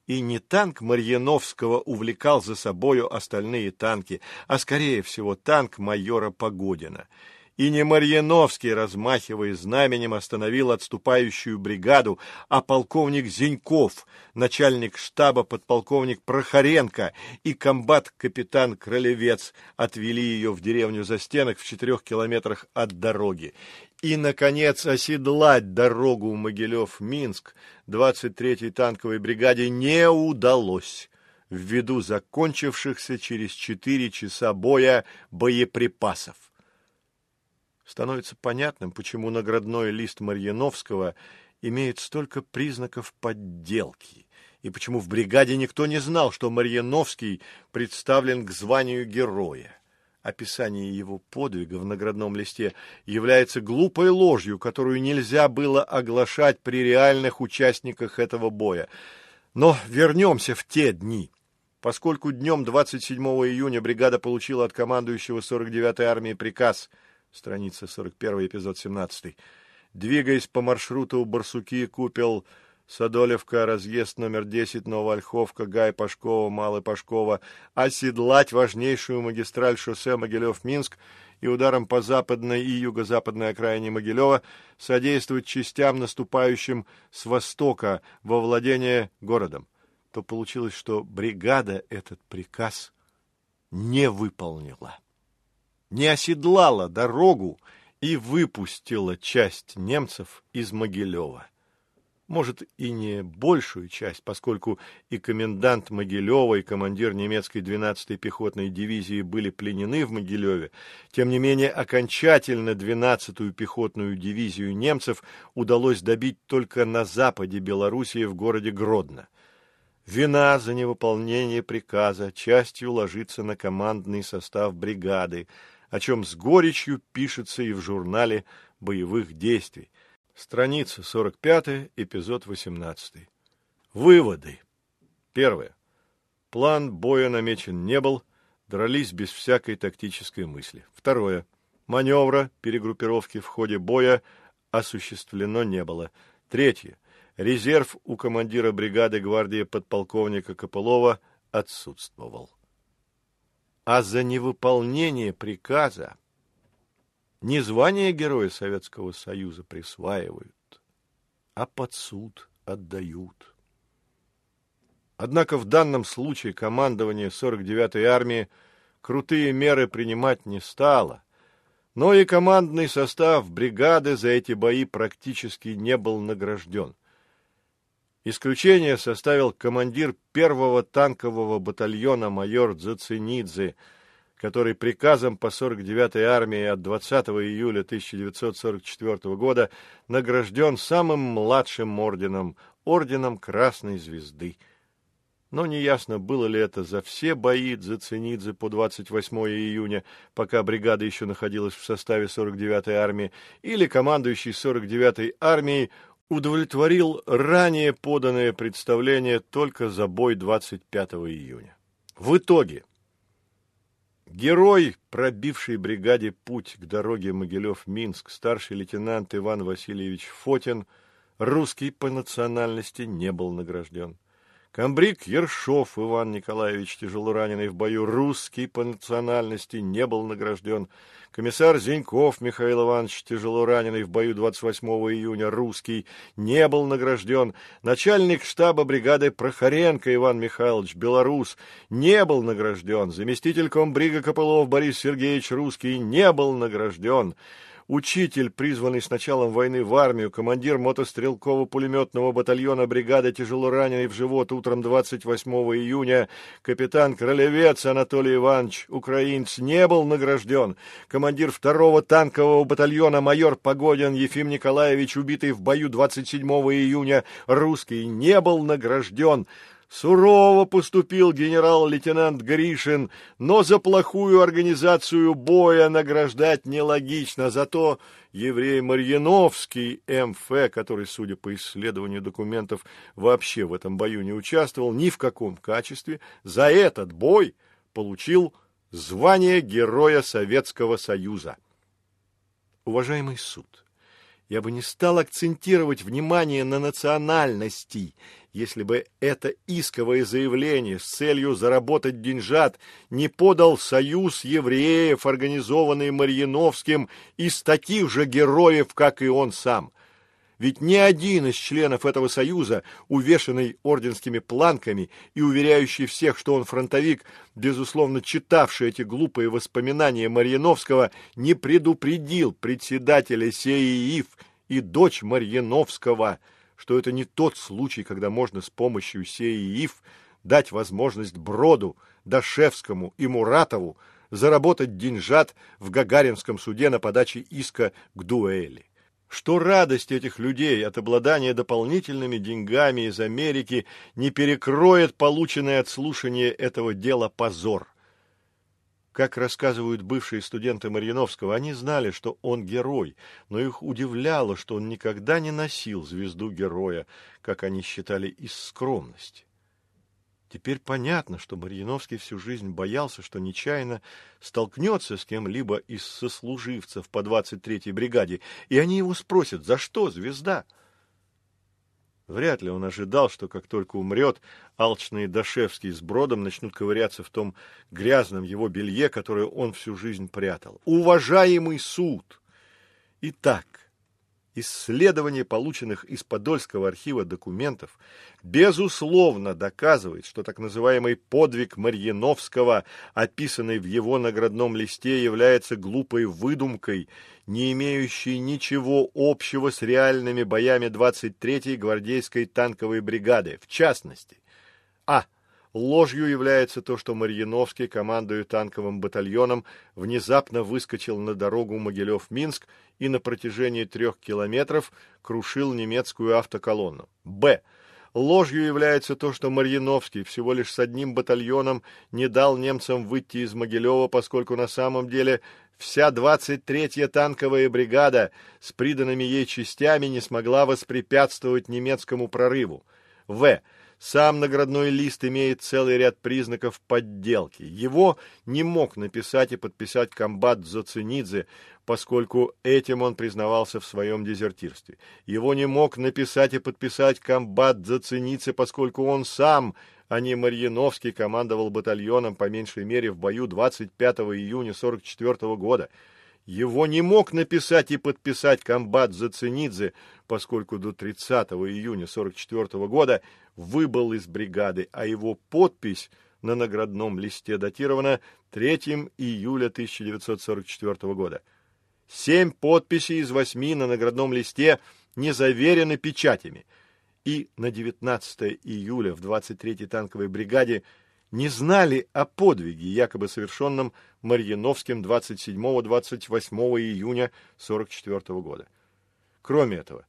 И не танк Марьяновского увлекал за собою остальные танки, а, скорее всего, танк майора Погодина — и не Марьяновский, размахивая знаменем, остановил отступающую бригаду, а полковник Зеньков, начальник штаба подполковник Прохоренко и комбат-капитан Кролевец отвели ее в деревню за стенок в четырех километрах от дороги. И, наконец, оседлать дорогу Могилев-Минск 23-й танковой бригаде не удалось ввиду закончившихся через четыре часа боя боеприпасов становится понятным, почему наградной лист Марьяновского имеет столько признаков подделки, и почему в бригаде никто не знал, что Марьяновский представлен к званию героя. Описание его подвига в наградном листе является глупой ложью, которую нельзя было оглашать при реальных участниках этого боя. Но вернемся в те дни. Поскольку днем 27 июня бригада получила от командующего 49-й армии приказ – страница 41, эпизод 17. Двигаясь по маршруту Барсуки, Купел, Садолевка, разъезд номер 10, Новоольховка, Гай, Пашкова, Малый Пашкова, оседлать важнейшую магистраль шоссе Могилев-Минск и ударом по западной и юго-западной окраине Могилева содействовать частям, наступающим с востока во владение городом, то получилось, что бригада этот приказ не выполнила не оседлала дорогу и выпустила часть немцев из Могилева. Может, и не большую часть, поскольку и комендант Могилева, и командир немецкой 12-й пехотной дивизии были пленены в Могилеве, тем не менее окончательно 12-ю пехотную дивизию немцев удалось добить только на западе Белоруссии в городе Гродно. Вина за невыполнение приказа частью ложится на командный состав бригады, о чем с горечью пишется и в журнале боевых действий. Страница 45, эпизод 18. Выводы. Первое. План боя намечен не был, дрались без всякой тактической мысли. Второе. Маневра перегруппировки в ходе боя осуществлено не было. Третье. Резерв у командира бригады гвардии подполковника Копылова отсутствовал а за невыполнение приказа не звание Героя Советского Союза присваивают, а под суд отдают. Однако в данном случае командование 49-й армии крутые меры принимать не стало, но и командный состав бригады за эти бои практически не был награжден. Исключение составил командир первого танкового батальона майор Дзацинидзе, который приказом по 49-й армии от 20 июля 1944 года награжден самым младшим орденом, орденом Красной Звезды. Но неясно, было ли это за все бои Дзацинидзе по 28 июня, пока бригада еще находилась в составе 49-й армии, или командующий 49-й армией удовлетворил ранее поданное представление только за бой 25 июня. В итоге герой, пробивший бригаде путь к дороге Могилев-Минск, старший лейтенант Иван Васильевич Фотин, русский по национальности, не был награжден. Камбрик Ершов Иван Николаевич, тяжело раненый в бою, русский по национальности, не был награжден. Комиссар Зеньков Михаил Иванович, тяжело раненый в бою 28 июня, русский, не был награжден. Начальник штаба бригады Прохоренко Иван Михайлович, белорус, не был награжден. Заместитель комбрига Копылов Борис Сергеевич, русский, не был награжден. Учитель, призванный с началом войны в армию, командир мотострелково-пулеметного батальона бригады тяжело раненый в живот утром 28 июня, капитан Кролевец Анатолий Иванович, украинец, не был награжден. Командир второго танкового батальона майор Погодин Ефим Николаевич, убитый в бою 27 июня, русский, не был награжден. Сурово поступил генерал-лейтенант Гришин, но за плохую организацию боя награждать нелогично. Зато еврей Марьяновский МФ, который, судя по исследованию документов, вообще в этом бою не участвовал ни в каком качестве, за этот бой получил звание Героя Советского Союза. Уважаемый суд, я бы не стал акцентировать внимание на национальности если бы это исковое заявление с целью заработать деньжат не подал союз евреев, организованный Марьяновским, из таких же героев, как и он сам. Ведь ни один из членов этого союза, увешанный орденскими планками и уверяющий всех, что он фронтовик, безусловно читавший эти глупые воспоминания Марьяновского, не предупредил председателя СЕИИФ и дочь Марьяновского – что это не тот случай, когда можно с помощью СЕИИФ дать возможность Броду, Дашевскому и Муратову заработать деньжат в Гагаринском суде на подаче иска к дуэли. Что радость этих людей от обладания дополнительными деньгами из Америки не перекроет полученное от слушания этого дела позор. Как рассказывают бывшие студенты Марьяновского, они знали, что он герой, но их удивляло, что он никогда не носил звезду героя, как они считали, из скромности. Теперь понятно, что Марьяновский всю жизнь боялся, что нечаянно столкнется с кем-либо из сослуживцев по 23-й бригаде, и они его спросят, за что звезда? — Вряд ли он ожидал, что как только умрет, алчные Дашевский с Бродом начнут ковыряться в том грязном его белье, которое он всю жизнь прятал. Уважаемый суд! Итак, Исследование полученных из Подольского архива документов безусловно доказывает, что так называемый подвиг Марьяновского, описанный в его наградном листе, является глупой выдумкой, не имеющей ничего общего с реальными боями 23-й гвардейской танковой бригады, в частности. А. Ложью является то, что Марьяновский, командуя танковым батальоном, внезапно выскочил на дорогу Могилев-Минск и на протяжении трех километров крушил немецкую автоколонну. Б. Ложью является то, что Марьяновский всего лишь с одним батальоном не дал немцам выйти из Могилева, поскольку на самом деле вся 23-я танковая бригада с приданными ей частями не смогла воспрепятствовать немецкому прорыву. В. Сам наградной лист имеет целый ряд признаков подделки. Его не мог написать и подписать комбат Зоцинидзе, поскольку этим он признавался в своем дезертирстве. Его не мог написать и подписать комбат Зоцинидзе, поскольку он сам, а не Марьяновский, командовал батальоном по меньшей мере в бою 25 июня 44 года. Его не мог написать и подписать комбат Заценидзе, поскольку до 30 июня 44 года выбыл из бригады, а его подпись на наградном листе датирована 3 июля 1944 года. Семь подписей из восьми на наградном листе не заверены печатями. И на 19 июля в 23-й танковой бригаде не знали о подвиге, якобы совершенном Марьяновским 27-28 июня 1944 года. Кроме этого,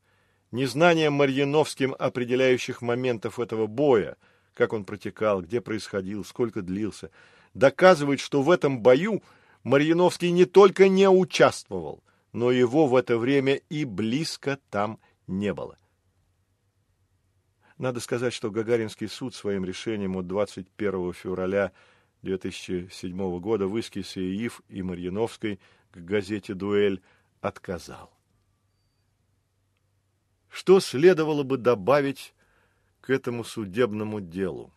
незнание Марьяновским определяющих моментов этого боя, как он протекал, где происходил, сколько длился, доказывает, что в этом бою Марьяновский не только не участвовал, но его в это время и близко там не было. Надо сказать, что Гагаринский суд своим решением от 21 февраля 2007 года в иске Сеиев и Марьяновской к газете «Дуэль» отказал. Что следовало бы добавить к этому судебному делу?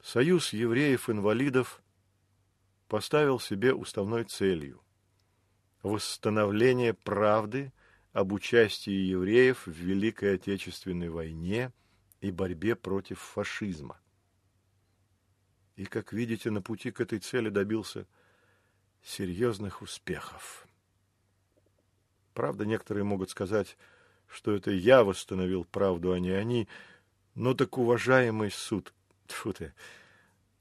Союз евреев-инвалидов поставил себе уставной целью восстановление правды об участии евреев в Великой Отечественной войне и борьбе против фашизма. И, как видите, на пути к этой цели добился серьезных успехов. Правда, некоторые могут сказать, что это я восстановил правду, а не они. Но так, уважаемый суд, тьфу ты,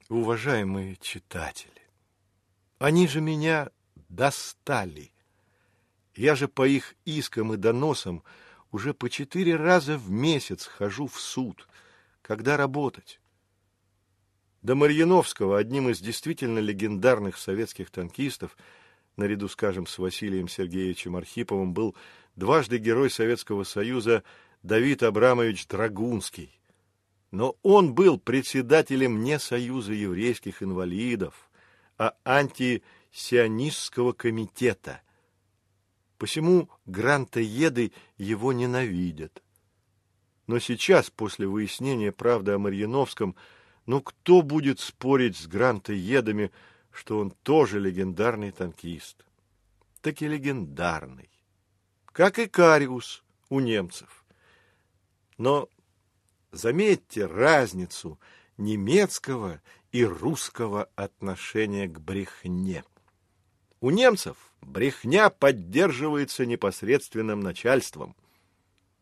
уважаемые читатели, они же меня достали. Я же по их искам и доносам уже по четыре раза в месяц хожу в суд. Когда работать? До Марьяновского, одним из действительно легендарных советских танкистов, наряду, скажем, с Василием Сергеевичем Архиповым, был дважды герой Советского Союза Давид Абрамович Драгунский. Но он был председателем не Союза еврейских инвалидов, а антисионистского комитета. Посему грантоеды его ненавидят. Но сейчас, после выяснения правды о Марьяновском, ну кто будет спорить с грантоедами, что он тоже легендарный танкист? Так и легендарный. Как и Кариус у немцев. Но заметьте разницу немецкого и русского отношения к брехне. У немцев брехня поддерживается непосредственным начальством,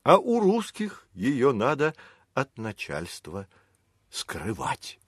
а у русских ее надо от начальства скрывать.